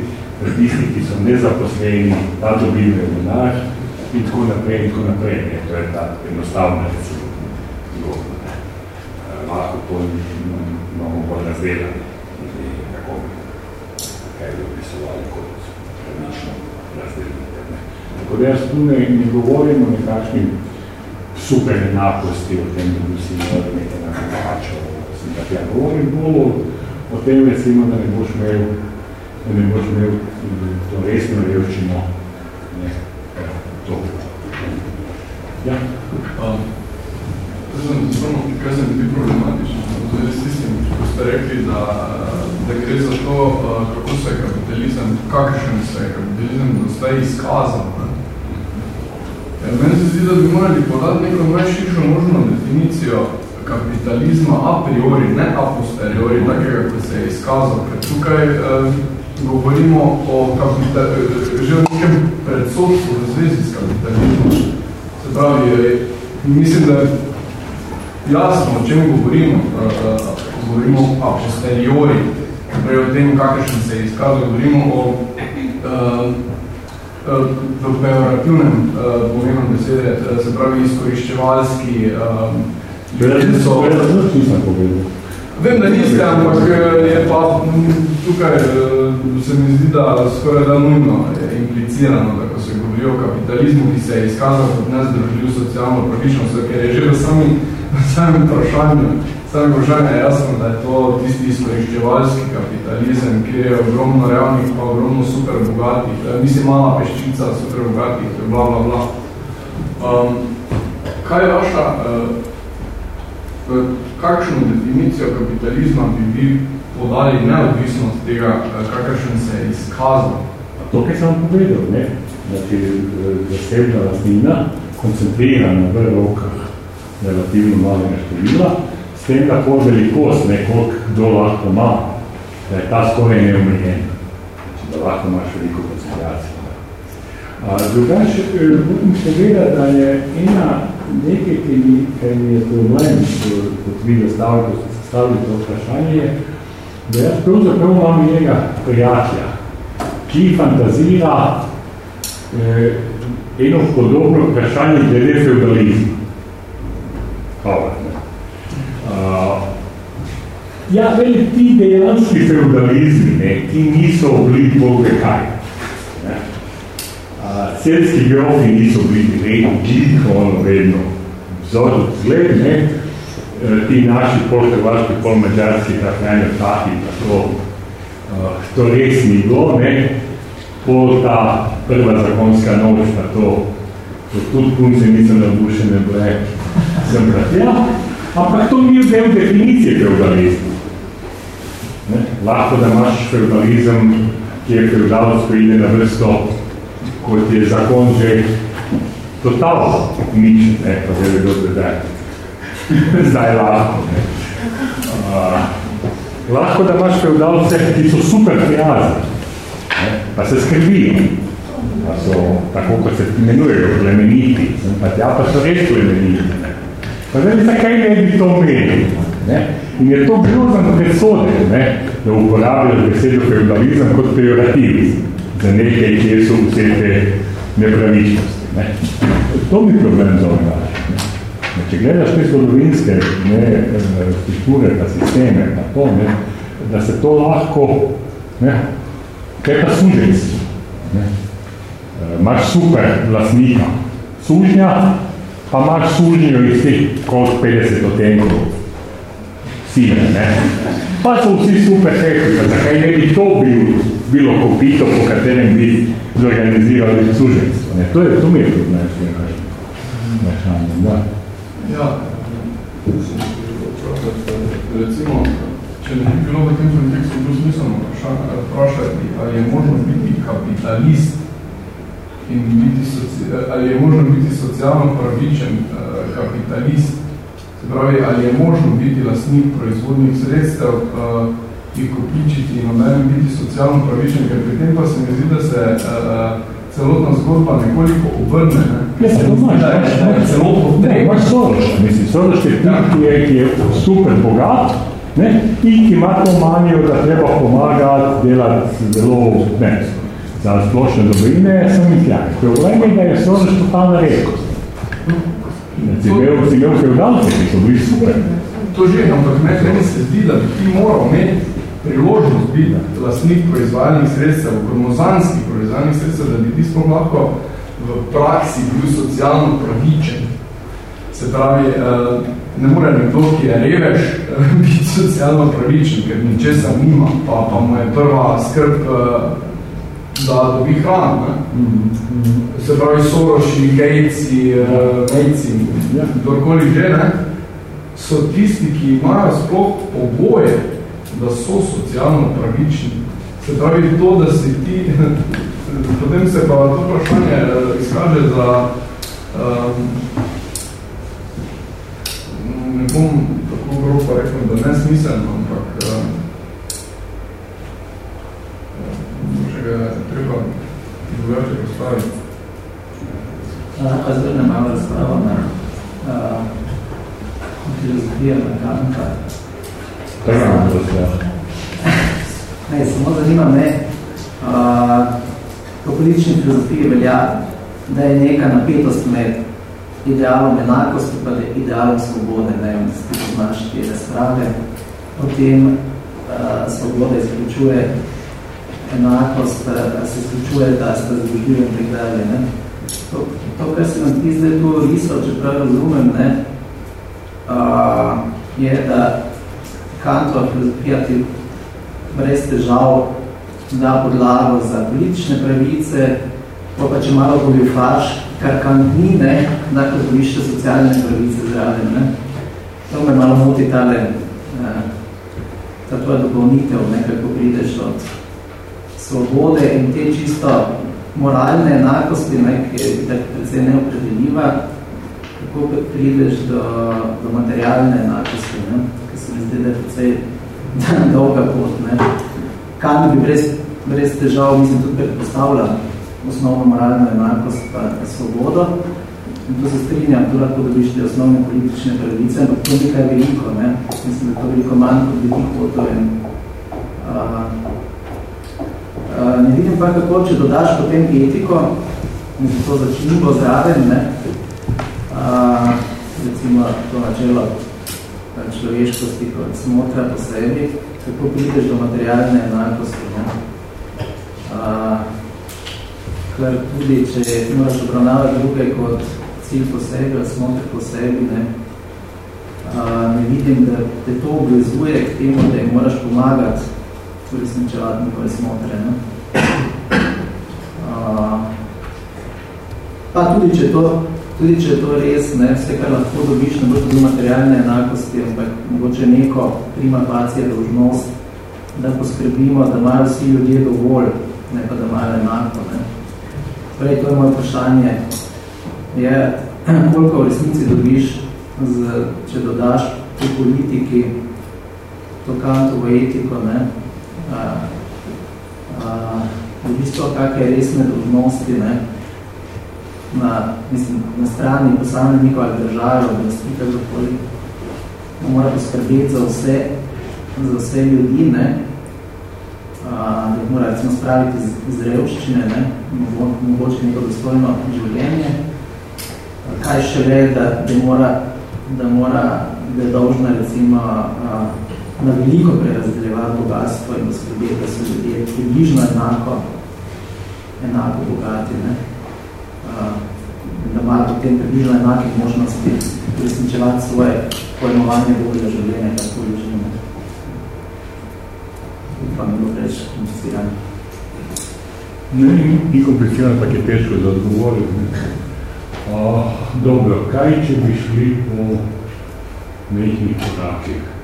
da tisti, ki so nezaposleni, da dobivajo denar in tako naprej in tako naprej. Ne. To je ta enostavna recimo. Lahko to imamo bolj bi bi opisovali. Tako da jaz tu ne, ne govorim o nekakšni super enakosti, o tem, da bi si imeli nekaj na plačo. Ja govorim bolj o, tem, recimo, da ne boš imel, da ne boš imel to resno revščino. Ne, to. Ja. Um, Samo, kaj se mi problematično, rekli, da, da gre za to, kako se je kapitalizem, kakšen se je kapitalizem dostaj izkazal. Ne? Ja, meni se zdi, da bi morali podati neko najširšo možno definicijo kapitalizma a priori, ne a posteriori, takega, ko se je izkazal. Ker tukaj eh, govorimo o že o nekem predsodstvu v zvezi s kapitalizmom. Se pravi, mislim, da jasno, o čem govorimo. Eh, govorimo a posteriori, torej o tem, kakšen se je izkazal. Govorimo o eh, v pejorativnem pomenu besede, se pravi izkoriščevalski um, ljudje so... Vem, da niste, ampak je pa tukaj se mi zdi, da skoraj da nujno je implicirano, da ko se govori o kapitalizmu, ki se je izkazal kot nezdružljiv socialno pravičnost, ker je že v samem, samem vprašanju Sam vprašanje je jasno, da je to tisti izkoriščevalski kapitalizem, kjer je ogromno realnih, pa ogromno super bogatih, eh, mislim, mala peščica super bogatih, bla, bla, bla. Um, kaj je vaša, uh, kakšno definicijo kapitalizma bi vi podali neodvisno od tega, kakršen se je izkazal? To, kaj sem povedal, ne? Znači, zasebna lastnina, koncentrirana v rokah relativno malega števila, s tem, da pol velikost, ne, koliko kdo lahko ima, da je ta skoraj neomejen, da lahko imaš veliko koncentracijo. Drugač, moram povedati, da je ena nekaj, ki mi, ki mi je problem, kot vi zastavili, ko ste stavili to vprašanje, da jaz pravzaprav imam njega prijatelja, ki fantazira eh, eno podobno vprašanje glede feudalizma. Hvala. Uh, ja, veli, ti dejanski feudalizmi, ne, ti niso bili boge kaj. Ne. Uh, celski grofi niso bili vedno, ono vedno vzor, zgled, ne, e, ti naši pol-hrvaški, pol-mađarski, tako ene taki, tako, uh, to res ni bilo, ne, pol ta prva zakonska noč na to, to tudi punce nisem nabušene bile, sem pratila, ampak to ni del definicije feudalizma. Ne? Lahko, da imaš feudalizem, kjer feudalstvo ide na vrsto, kot je zakon že totalno nič, ne, pa zdaj do zdaj. zdaj lahko. Ne. Uh, lahko, da imaš feudalce, ki so super prijazni, pa se skrbijo, pa so, tako kot se imenujejo, plemeniti, pa tja pa so res plemeniti. Pa zdaj, zakaj ne bi to imeli? Ne? In je to grozno presode, ne? da uporabljajo besedo feudalizem kot pejorativizm za nekaj, kjer so vse te nepravičnosti. Ne? To mi problem zove Če gledaš te zgodovinske ne, strukture, pa sisteme, pa to, ne, da se to lahko ne, Kaj pa? E, imaš super lasnika. Sužnja, pa imaš sužnjo iz teh kot 50 otenkov. Sine, ne? Pa so vsi super tehnika, zakaj ne bi to bil, bilo kopito, po katerem bi zorganizirali sužec. Ne? To je, to mi je tudi najbolj vprašanje, da. Ja, recimo, če ne bi bilo v tem kontekstu bolj smiselno vprašati, ali je možno biti kapitalist in biti soci, ali je možno biti socialno pravičen uh, kapitalist, se pravi, ali je možno biti lastnik proizvodnih sredstev uh, in kopičiti in obenem biti socialno pravičen, ker pri tem pa se mi zdi, da se uh, celotna zgodba nekoliko obrne. Ne? Ja, se to znaš, da je celo potreba. Imaš Soroš, mislim, Soroš je ja. ki je, ki je super bogat, Ne? In ki ima to manijo, da treba pomagati, delati zelo, ne, za splošne dobrine, sem jih tja. Problem je, da je Soroš totalna redkost. Si imel, si imel feudalce, ki so bili super. To že, ampak meni se zdi, da bi ti moral imeti priložnost biti lastnik proizvajalnih sredstev, kromozanskih proizvajalnih sredstev, da bi ti sploh lahko v praksi bil socialno pravičen. Se pravi, uh, ne more nekdo, ki je revež, biti socialno pravičen, ker ničesa nima, pa, pa mu je prva skrb, eh, da dobi hrano. Ne? Se pravi, Soroši, Gejci, eh, Mejci, kdorkoli že, ne? so tisti, ki imajo sploh pogoje, da so socialno pravični. Se pravi, to, da si ti, potem se pa to vprašanje eh, izkaže za um, ne bom tako grobo rekel, da ne smiselno, ampak uh, uh, ga treba drugače postaviti. Lahko zvrne malo razpravo na uh, filozofija na Kanta. Ne, samo zanima me, uh, po politični filozofiji velja, da je neka napetost med idealom enakosti, pa idealom svobode, ne vem, da ste poznaš te razprave. Potem uh, svoboda izključuje enakost, se izključuje, da ste združljivi in tak dalje. Ne? To, to, kar se nam ti zdaj tu risal, če prav razumem, ne, uh, je, da Kantova filozofija ti brez težav da podlago za politične pravice, pa pa če malo goljufaš, kar Kant ni, ne, da izkorišča socialne pravice zraven. Ne. To me malo moti tale, ta tvoja dopolnitev, ne, kako prideš od svobode in te čisto moralne enakosti, ne, ki je tako precej neopredeljiva, kako prideš do, do materialne enakosti. Ne. se mi zdi, da je precej dolga pot. Ne. Kant bi brez, brez težav, mislim, tudi predpostavlja osnovno moralno enakost pa svobodo. In to se strinjam, tu lahko dobiš te osnovne politične pravice, ampak to nekaj je veliko, ne. Mislim, da to veliko manj, kot bi hotel. In, uh, ne vidim pa, kako, če dodaš potem etiko, in to začinimo zraven, ne, uh, recimo to načelo človeškosti kot smotra po sebi, kako prideš do materialne enakosti. Ne? Uh, ker tudi, če moraš obravnavati druge kot cilj po sebi, smotra po sebi, ne, uh, ne vidim, da te to obvezuje k temu, da jim moraš pomagati uresničevati njihove smotre. Ne? Uh, pa tudi, če to tudi če je to res, ne, vse, kar lahko dobiš, ne bo tudi materialne enakosti, ampak mogoče neko prima facija dožnost, da poskrbimo, da imajo vsi ljudje dovolj, ne pa da imajo enako. Ne. Prej, to je moje vprašanje, je, koliko v resnici dobiš, z, če dodaš v politiki to kantovo etiko, ne, v bistvu kakve resne dožnosti, ne, na, mislim, na strani posameznikov ali države, oblasti, kakokoli, mora poskrbeti za vse, za vse ljudi, ne, a, da jih mora recimo spraviti iz, iz revščine, ne, mogoče neko dostojno življenje, kaj še ve, da, da mora, da mora, da je dolžna recimo a, na veliko prerazdeljevati bogatstvo in poskrbeti, da so ljudje približno enako, enako bogati, ne da ima potem približno enakih možnosti uresničevati svoje pojmovanje boljega življenja, kako je življenje. Pa mi bo reči komplicirano. Ne, ni komplicirano, pa je težko za odgovoriti. Uh, dobro, kaj če bi šli po nekih korakih?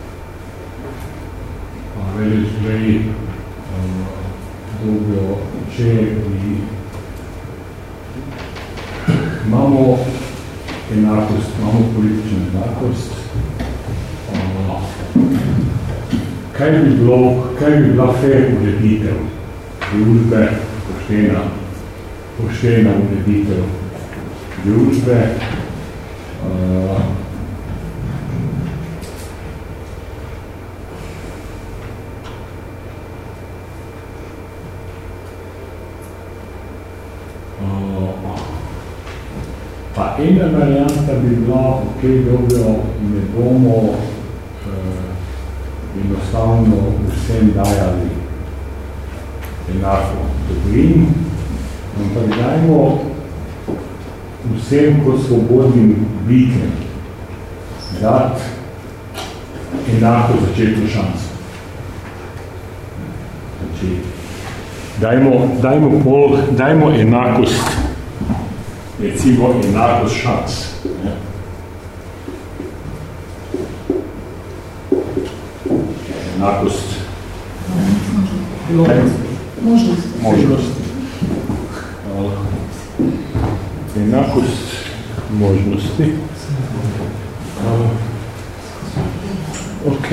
Veli zdaj, uh, dobro, če bi imamo enakost, imamo politično enakost. Kaj bi, bilo, kaj bi bila fair ureditev družbe, poštena, poštena ureditev družbe, uh, ena varianta bi bila, ok, dobro, ne bomo eh, enostavno vsem dajali enako dobrin, ampak dajmo vsem kot svobodnim bitem dati enako začetno šanso. Znači, dajmo, dajmo, pol, dajmo enakost recimo enakost šans. Ne? Enakost. Možnost. Možnost. Enakost možnosti. Ok.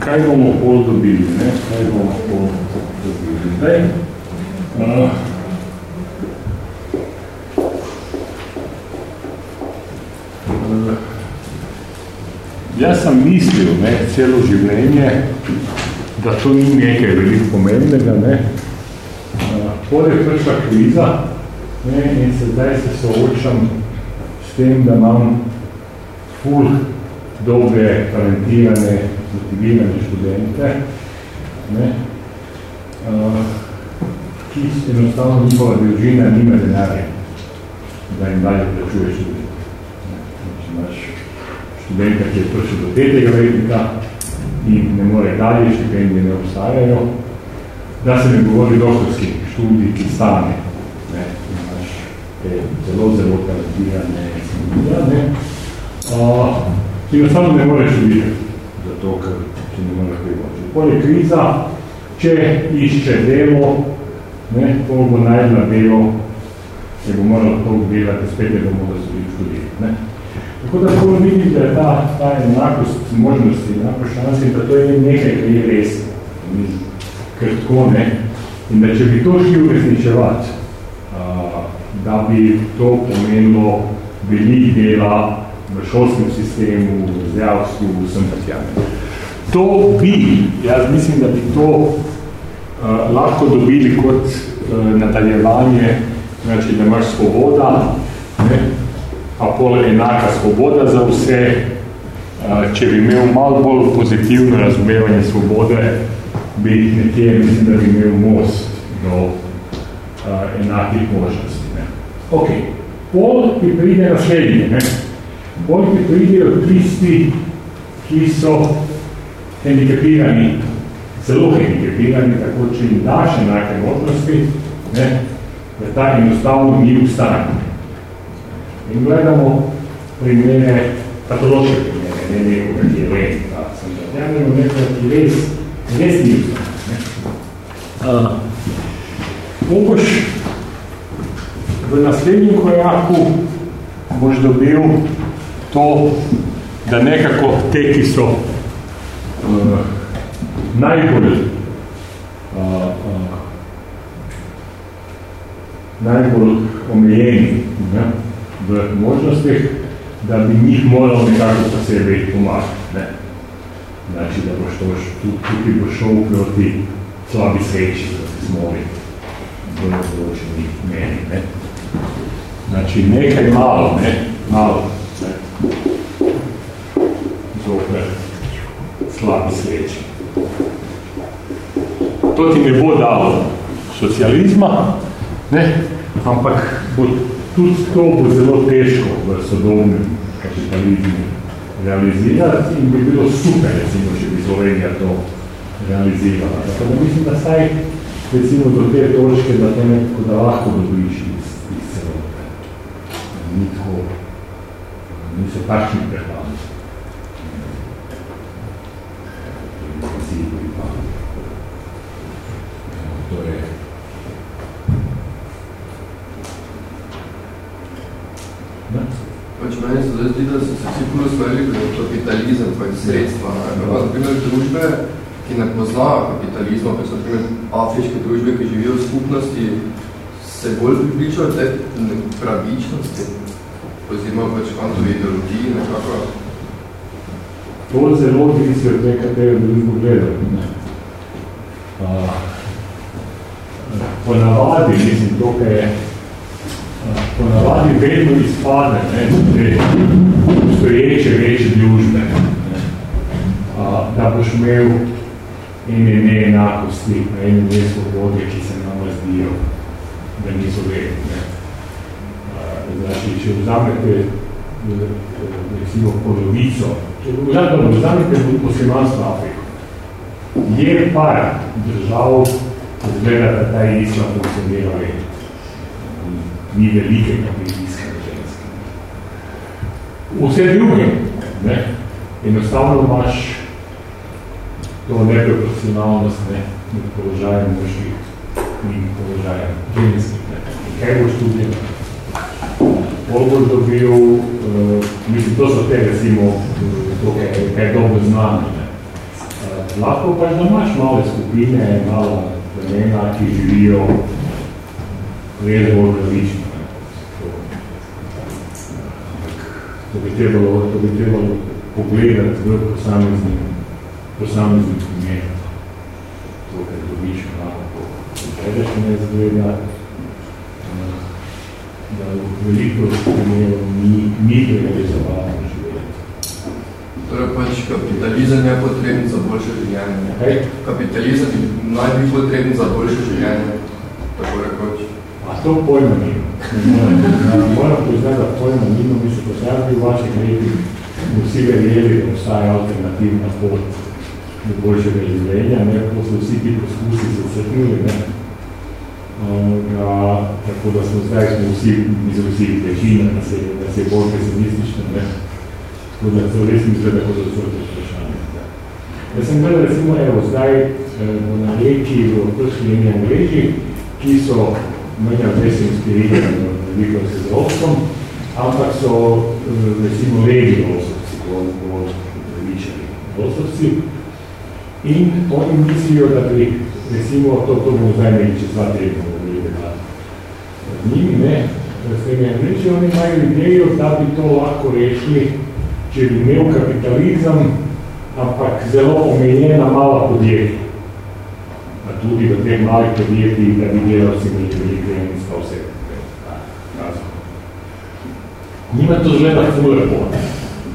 Kaj bomo pol dobili? Ne? Kaj bomo pol? Zdaj, uh, Jaz sem mislil ne, celo življenje, da to ni nekaj veliko pomembnega. Ne. Uh, Poleg prišla kriza ne, in se zdaj se soočam s tem, da imam ful dobre, talentirane, motivirane študente, ne, uh, ki enostavno njihova družina nima denarja, da jim dalje plačuje študij. Imaš študenta, ki je prišel do petega letnika in ne more dalje, štipendije ne obstajajo, da se ne govori doktorski študij, ki stane. Ne, imaš te zelo, zelo talentirane ne, uh, ki enostavno ne moreš videti, zato ker ti ne moreš privočiti. Pol je kriza, če išče delo, ne, to bo najdla delo se bo moralo to delati, spet ne bomo da so škodili. Tako da bolj vidim, da je ta, ta enakost možnosti, enakost šanse in da to je nekaj, kar je res. Ker tako ne. In da če bi to šli uresničevati, da bi to pomenilo velik dela v šolskem sistemu, v zdravstvu, vsem tatjane. To bi, jaz mislim, da bi to uh, lahko dobili kot uh, nadaljevanje, znači, da imaš svoboda, ne, pa pol enaka svoboda za vse, če bi imel malo bolj pozitivno razumevanje svobode, bi nekje, mislim, da bi imel most do enakih možnosti. Ne. Ok, pol ki pride naslednje, ne. pol ki pridejo tisti, ki so hendikepirani, zelo hendikepirani, tako če jim daš enake možnosti, ne, da ta enostavno ni v stanju. In gledamo primere, patološke primere, ne nekoga, ki je res, da sem temljeno nekoga, ki res, res ni uh, boš v naslednjem koraku boš dobil to, da nekako te, ki so uh, najbolj uh, uh, najbolj omejeni, ne? v možnostih, da bi njih moral nekako posebej pomagati. Ne? Znači, da boš to, tukaj boš šel proti slabi sreči, proti smovi, v določeni meni. Ne? Znači, nekaj malo, ne? malo, ne? zopre slabi sreči. To ti ne bo dalo socializma, ne? ampak bo tudi to bo zelo težko v sodobnem kapitalizmu realizirati in bi bilo super, recimo, če bi Slovenija to realizirala. Tako da mislim, da saj recimo do te točke, da to nekako da lahko dobiš iz, iz celote. Ni tako, niso takšni prehladni. To je Pač meni se zdi, da so se vsi puno stvari kot kapitalizem, pač sredstva. Na primer, družbe, ki ne poznajo kapitalizma, pa so primer afriške družbe, ki živijo v skupnosti, se bolj pripričajo te pravičnosti, oziroma pač kvantovi ideologiji, nekako. To zelo odvisi od tega, katero družbo gledam. Ponavadi, mislim, to, kaj je ponavadi vedno izpade ne, te stoječe večje družbe, ne, a, da boš imel ene neenakosti, ene nesvobode, ki se nam zdijo, da niso vedni. Ne. Znači, če vzamete recimo polovico, če vzamete muslimansko Afriko, je par držav, zgleda, da ta islam funkcionira vedno ni velike kapitlijske ženske. Vse druge, ne, enostavno imaš to neproporcionalnost ne, med položajem moških in položajem ženskih. Ne. Kaj boš tudi Pol boš dobil, uh, mislim, to so te recimo, to, kaj, kaj dobro znano. Uh, lahko pač da imaš male skupine, mala plemena, ki živijo res bolj pravično. To bi trebalo, to bi trebalo pogledati v posameznih posameznih primerih. To, kar dobiš malo, gledaš ne zgleda, da v veliko primerov ni, ni realizovano živeti. Torej pač kapitalizem je potreben za boljše življenje. Hey. Kapitalizem naj bi potreben za boljše življenje, tako rekoč. A to pojma nima. Moram priznati, da pojma nima, mi se posebej v vaših letih vsi verjeli, da obstaja alternativna pot do boljšega življenja, ne, ko so vsi ti poskusi se crnili, ne. Uh, tako da smo zdaj smo vsi, vsi večina, da se, da se je bolj pesimistično, ne. Tako da so res misle, da so to vprašanje. Jaz sem gledal, recimo, evo, zdaj eh, na reki v pršljeni Angleži, ki so meni zdaj se inspirirali v razliko z Evropskom, ampak so recimo regi losovci, bolj upravičeni losovci. In oni mislijo, da bi recimo, to, to bomo zdaj imeli čez dva tedna, bomo imeli z njimi, ne, s temi Američi, oni imajo idejo, da bi to lahko rešili, če bi imel kapitalizem, ampak zelo omejena mala podjetja. Tudi v teh malih podjetjih, da bi delal si nekaj veliko in sta vse. Njima to zgleda ful lepo.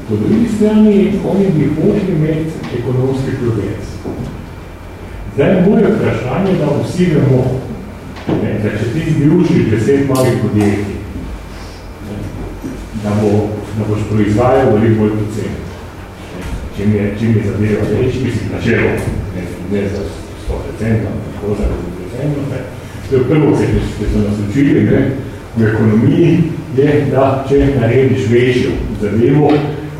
Po drugi strani, oni bi hočeli imeti ekonomski progres. Zdaj, moje vprašanje, da vsi vemo, ne, da če ti združiš deset malih podjetij, da, bo, da boš proizvajal veliko bolj poceni. Čim je, je zadeva reči, mislim, načelo, ne, ne za 100%, tako za 100%, ne. To je prvo, kar ste nas učili, ne, v ekonomiji, je, da če narediš večjo zadevo,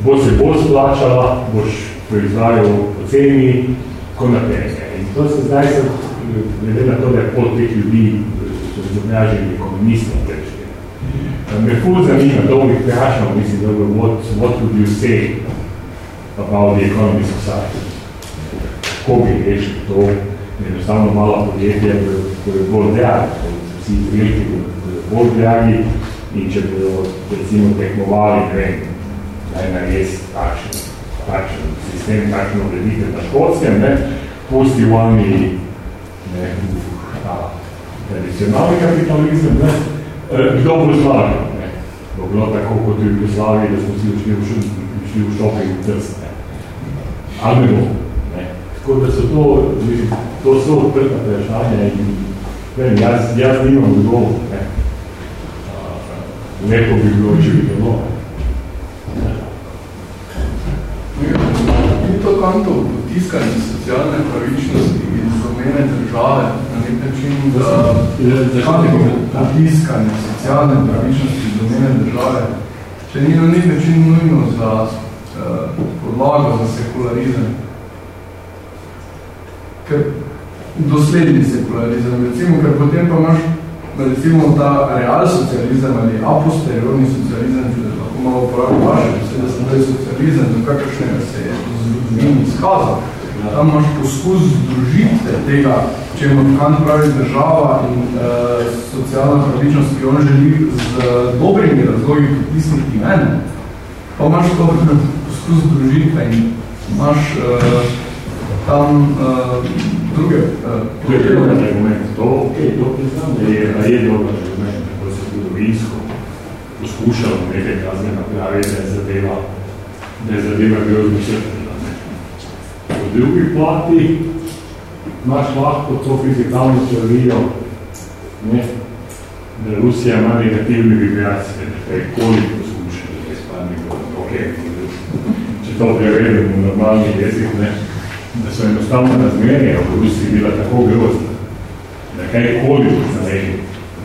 bo se bolj splačala, boš proizvajal poceni, ko naprej. In to se zdaj se, glede na to, da je pot teh ljudi, so izobraženi ekonomistov, prečke. Me ful zanima, to bih vprašal, mislim, da bo what, what would you say about the economy society? Kako bi rešili to, enostavno malo podjetje, ko je bolj dragi, ko vsi izdelki bodo bolj dragi in če bodo recimo tekmovali, ne vem, da je nares takšen, takšen sistem, takšen obreditev na škotskem, ne, pusti v Angliji ne, ta tradicionalni kapitalizem, ne, kdo bo zlagal, ne, bo bilo tako kot v Jugoslaviji, da smo si šli v, šli v shopping v trst, ne, ali ne bo, ne, tako da so to, to so odprta vprašanja in vem, jaz, jaz nimam odgovor, ne, lepo bi bilo, če bi bilo, Ni to kanto potiskanje socialne pravičnosti iz domene države na nek način, da kanto potiskanje socialne pravičnosti iz domene države, če ni na nek način nujno za uh, podlago za sekularizem. Ker dosledni sekularizem, recimo, ker potem pa imaš recimo ta real socializem ali aposteriorni socializem, če lahko malo uporabi vaše, da sem to je socializem, do kakršnega se je zgodovini izkazal. Tam imaš poskus združitve tega, če ima Kant pravi država in uh, socialna pravičnost, ki on želi z dobrimi razlogi potisniti ven, pa imaš to poskus združitve in imaš uh, tam uh, druge. Uh, to je dober argument, to, okay, to priznam, da je, da je dober argument, kako se zgodovinsko poskušalo nekaj kazne napraviti, da je zadeva, da je zadeva grozno srpila. Po drugi plati imaš lahko to fizikalno teorijo, ne, da Rusija ima negativne vibracije, da je koliko poskuša, da je spadni govorim, ok, če to prevedemo v normalni jezik, ne, da so enostavno razmerje v Rusiji bila tako grozna, da kaj koliko znaleži,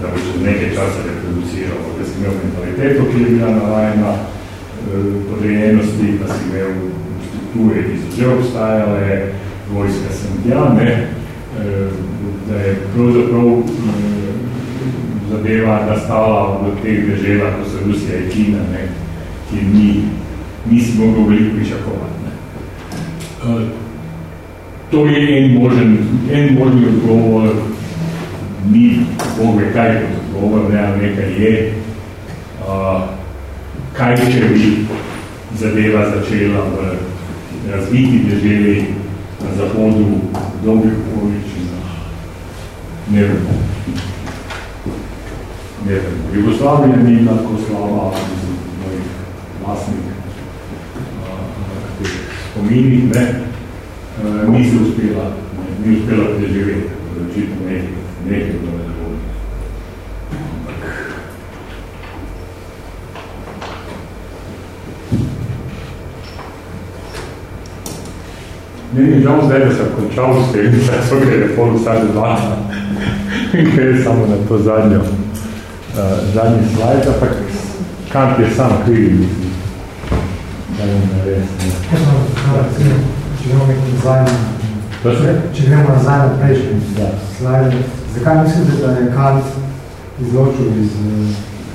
da bo čez nekaj časa reproduciral, da si imel mentaliteto, ki je bila navajena e, podrejenosti, da si imel strukture, ki so že obstajale, vojska sem tja, ne, e, da je pravzaprav e, zadeva nastala v teh deželah, ko so Rusija in Kina, ne, ki ni, nisi mogel veliko pričakovati. Ne. To je en možen, en možen odgovor, ni Bog ve kaj kot odgovor, ne, ali nekaj je. Uh, kaj če bi zadeva začela v razviti deželi na zahodu, dolgih okoličinah? Ne vemo. Ne vemo. Jugoslavija ni tako slava iz mojih vlastnih uh, spominih, ne? Uh, ni se uspela, ni uspela preživeti, očitno nekaj, nekaj bilo ne dobro. Meni je žal zdaj, da sem končal s tem, da so gre pol vsaj dva, ker je samo na to zadnjo, uh, zadnji slajd, ampak Kant je sam krivi, mislim. Da je ne res. Ne. Če gremo nekaj nazaj na, če gremo nazaj na prejšnji da. slajde, zakaj mislite, da je Kant izločil iz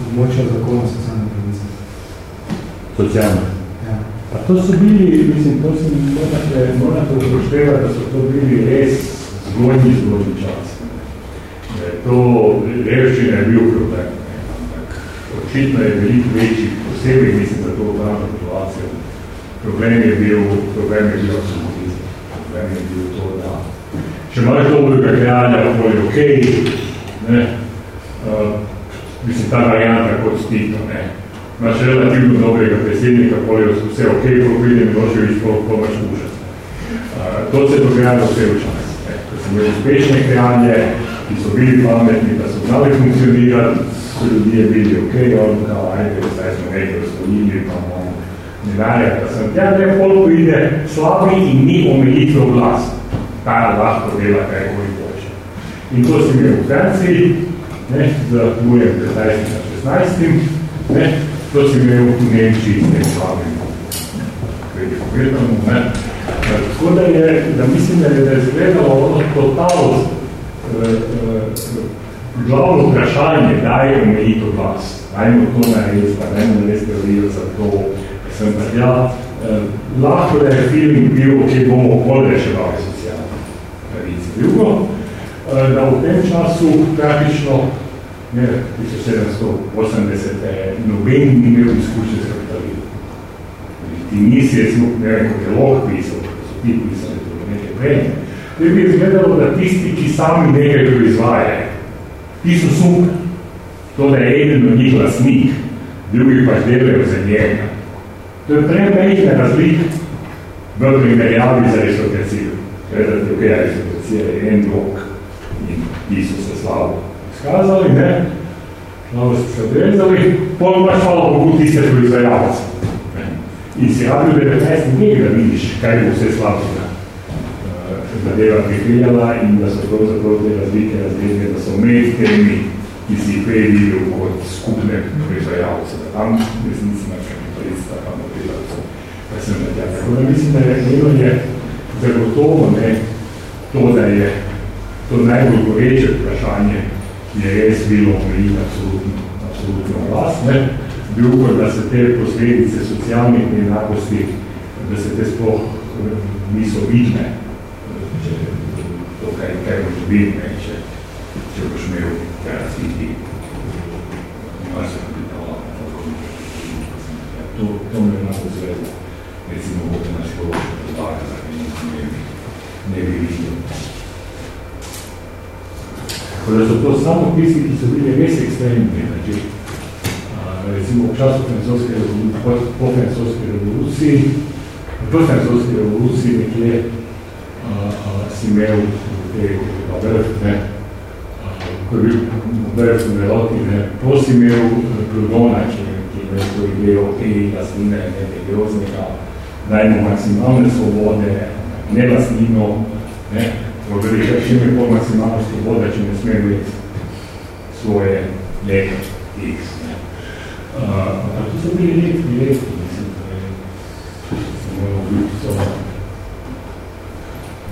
območja zakona socialne pravice. Socialno. Ja. Pa to so bili, mislim, to se morate, morate upoštevati, da so to bili res zgodnji, zgodnji čas. To revščina je bil problem. Očitno je veliko večji, posebej mislim, da to upravno situacijo. Problem je bil, problem je bil absolutizm. Problem je bil to, da če imaš dobrega krajanja, bo je okej, ne, uh, mislim, ta varianta kot stito, ne, imaš relativno dobrega predsednika, pol je vse okej, ko pride Milošević, pol, imaš kušati. Uh, to se dogaja vse v čas. Ne, ko so imeli uspešne krajanje, ki so bili pametni, da so znali funkcionirati, so ljudje bili okej, on kao, ajde, zdaj smo nekaj osvojili, pa bomo ne daje, da sem tja, da je pol pride slabi in ni omejitve vlast ta lahko dela kaj koli boljše. In to si imel v Franciji, ne, z Lujem 15. 16. Ne, to si imel v Nemčiji s tem slabim. Ne. Tako da je, da mislim, da je izgledalo ono totalno eh, eh, glavno vprašanje, da je omejito vas. Dajmo to narediti, pa dajmo narediti teorijo za to, sem pa ja, eh, lahko da je film bil, ki bomo bolj reševali socialno pravice. Drugo, eh, da v tem času praktično, ne, 1780. noben ni imel izkušnje s kapitalizmom. Ti nisi smuk, ne vem, kot je log pisal, so ti pisali, to je nekaj prej. To bi izgledalo, da tisti, ki sami nekaj proizvajajo, ti so super. To, da je eden od njih lasnik, drugi pač delajo za njega. To je premejne razlike v primerjavi za aristokracijo. Gledate, ok, aristokracija je en blok in ti so se slabo izkazali, ne? Slabo ste se odrezali, pol imaš hvala Bogu tiste proizvajalce. In si radio 19 dni, da vidiš, kaj bo vse slabega zadeva prihajala in da so pravzaprav te razlike razlike, da so med temi, ki si jih prej videl kot skupne proizvajalce, da tam resnici na kapitalista, pa na delavce, tja. Tako da mislim, da je eno je zagotovo ne, to, da je to najbolj goreče vprašanje, je res bilo omejiti absolutno, absolutno vlast, ne. Drugo, da se te posledice socialnih neenakosti, da se te sploh niso vidne, to, kaj, kaj boš bil, ne, če, če boš imel teraz vidi, imaš se kapitala, to, to me enako zvezda, recimo, bote na škološko razlaga, da ne, ne bi. Tako da so to samo tisti, ki so bili res ekstremni, znači, recimo v času francoske revolucije, po, francoske revoluciji, po francoske revoluciji nekje si imel te vrh, ne, ko je bil vrh v Meloti, ne, to si imel Pludona, ki je imel to idejo te lastnine nerelioznega, dajmo maksimalne svobode, ne lastnino, ne, Povedali, kaj še mi po maksimalno svobode, če ne sme imeti svoje leke X. Ne. Uh, to so bili letki, letki, mislim, da je, se moramo biti so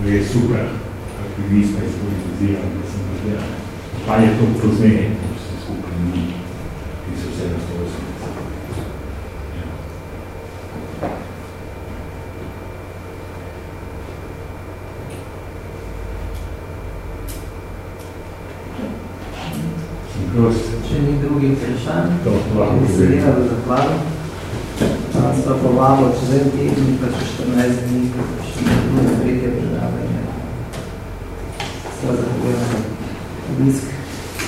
je super aktivista izpolitiziran, da sem razdelan. Pa je to pozneje, ko se skupaj ni, ki so vse nastavili. Ja. Sem prost. Če ni drugih se dela v zahvalu. Sva povabo čez en teden, pa čez 14 dni, še ne druge tretje predavanje. Sva zahvaljena obisk.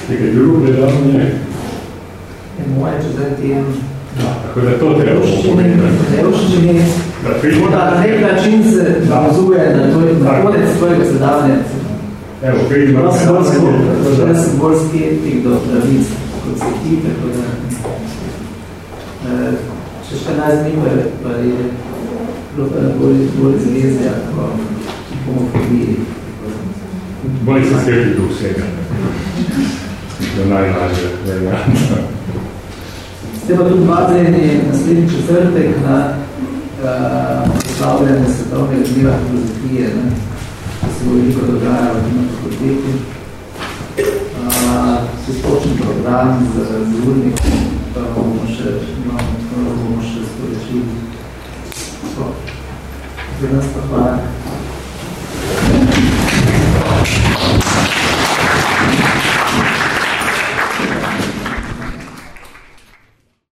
Nekaj drugo predavanje, Je moje čez en teden. da, tako da to treba Revščine, povedati. revščine. Da da na nek način se navazuje na, to, na Tak. konec tvojega predavanja. Evo, bolj predavanje, tako skeptik, da- jaz sem bolj skeptik do pravic, kot se ti, tako da eh, še 14 dni pa je, pa je bilo pa bolj, bolj zvezja, ko bomo pobili. Bolj se sredi do vsega. Je najlažje varianta. Ste pa tudi vabljeni naslednji četrtek na uh, proslavljanje svetovnega dneva filozofije, ne, se bo veliko dogajalo na fakulteti. przyskoczny program z, e, z Unii, którą muszę, no, którą muszę zwrócić. Co? 11 para. Thank you.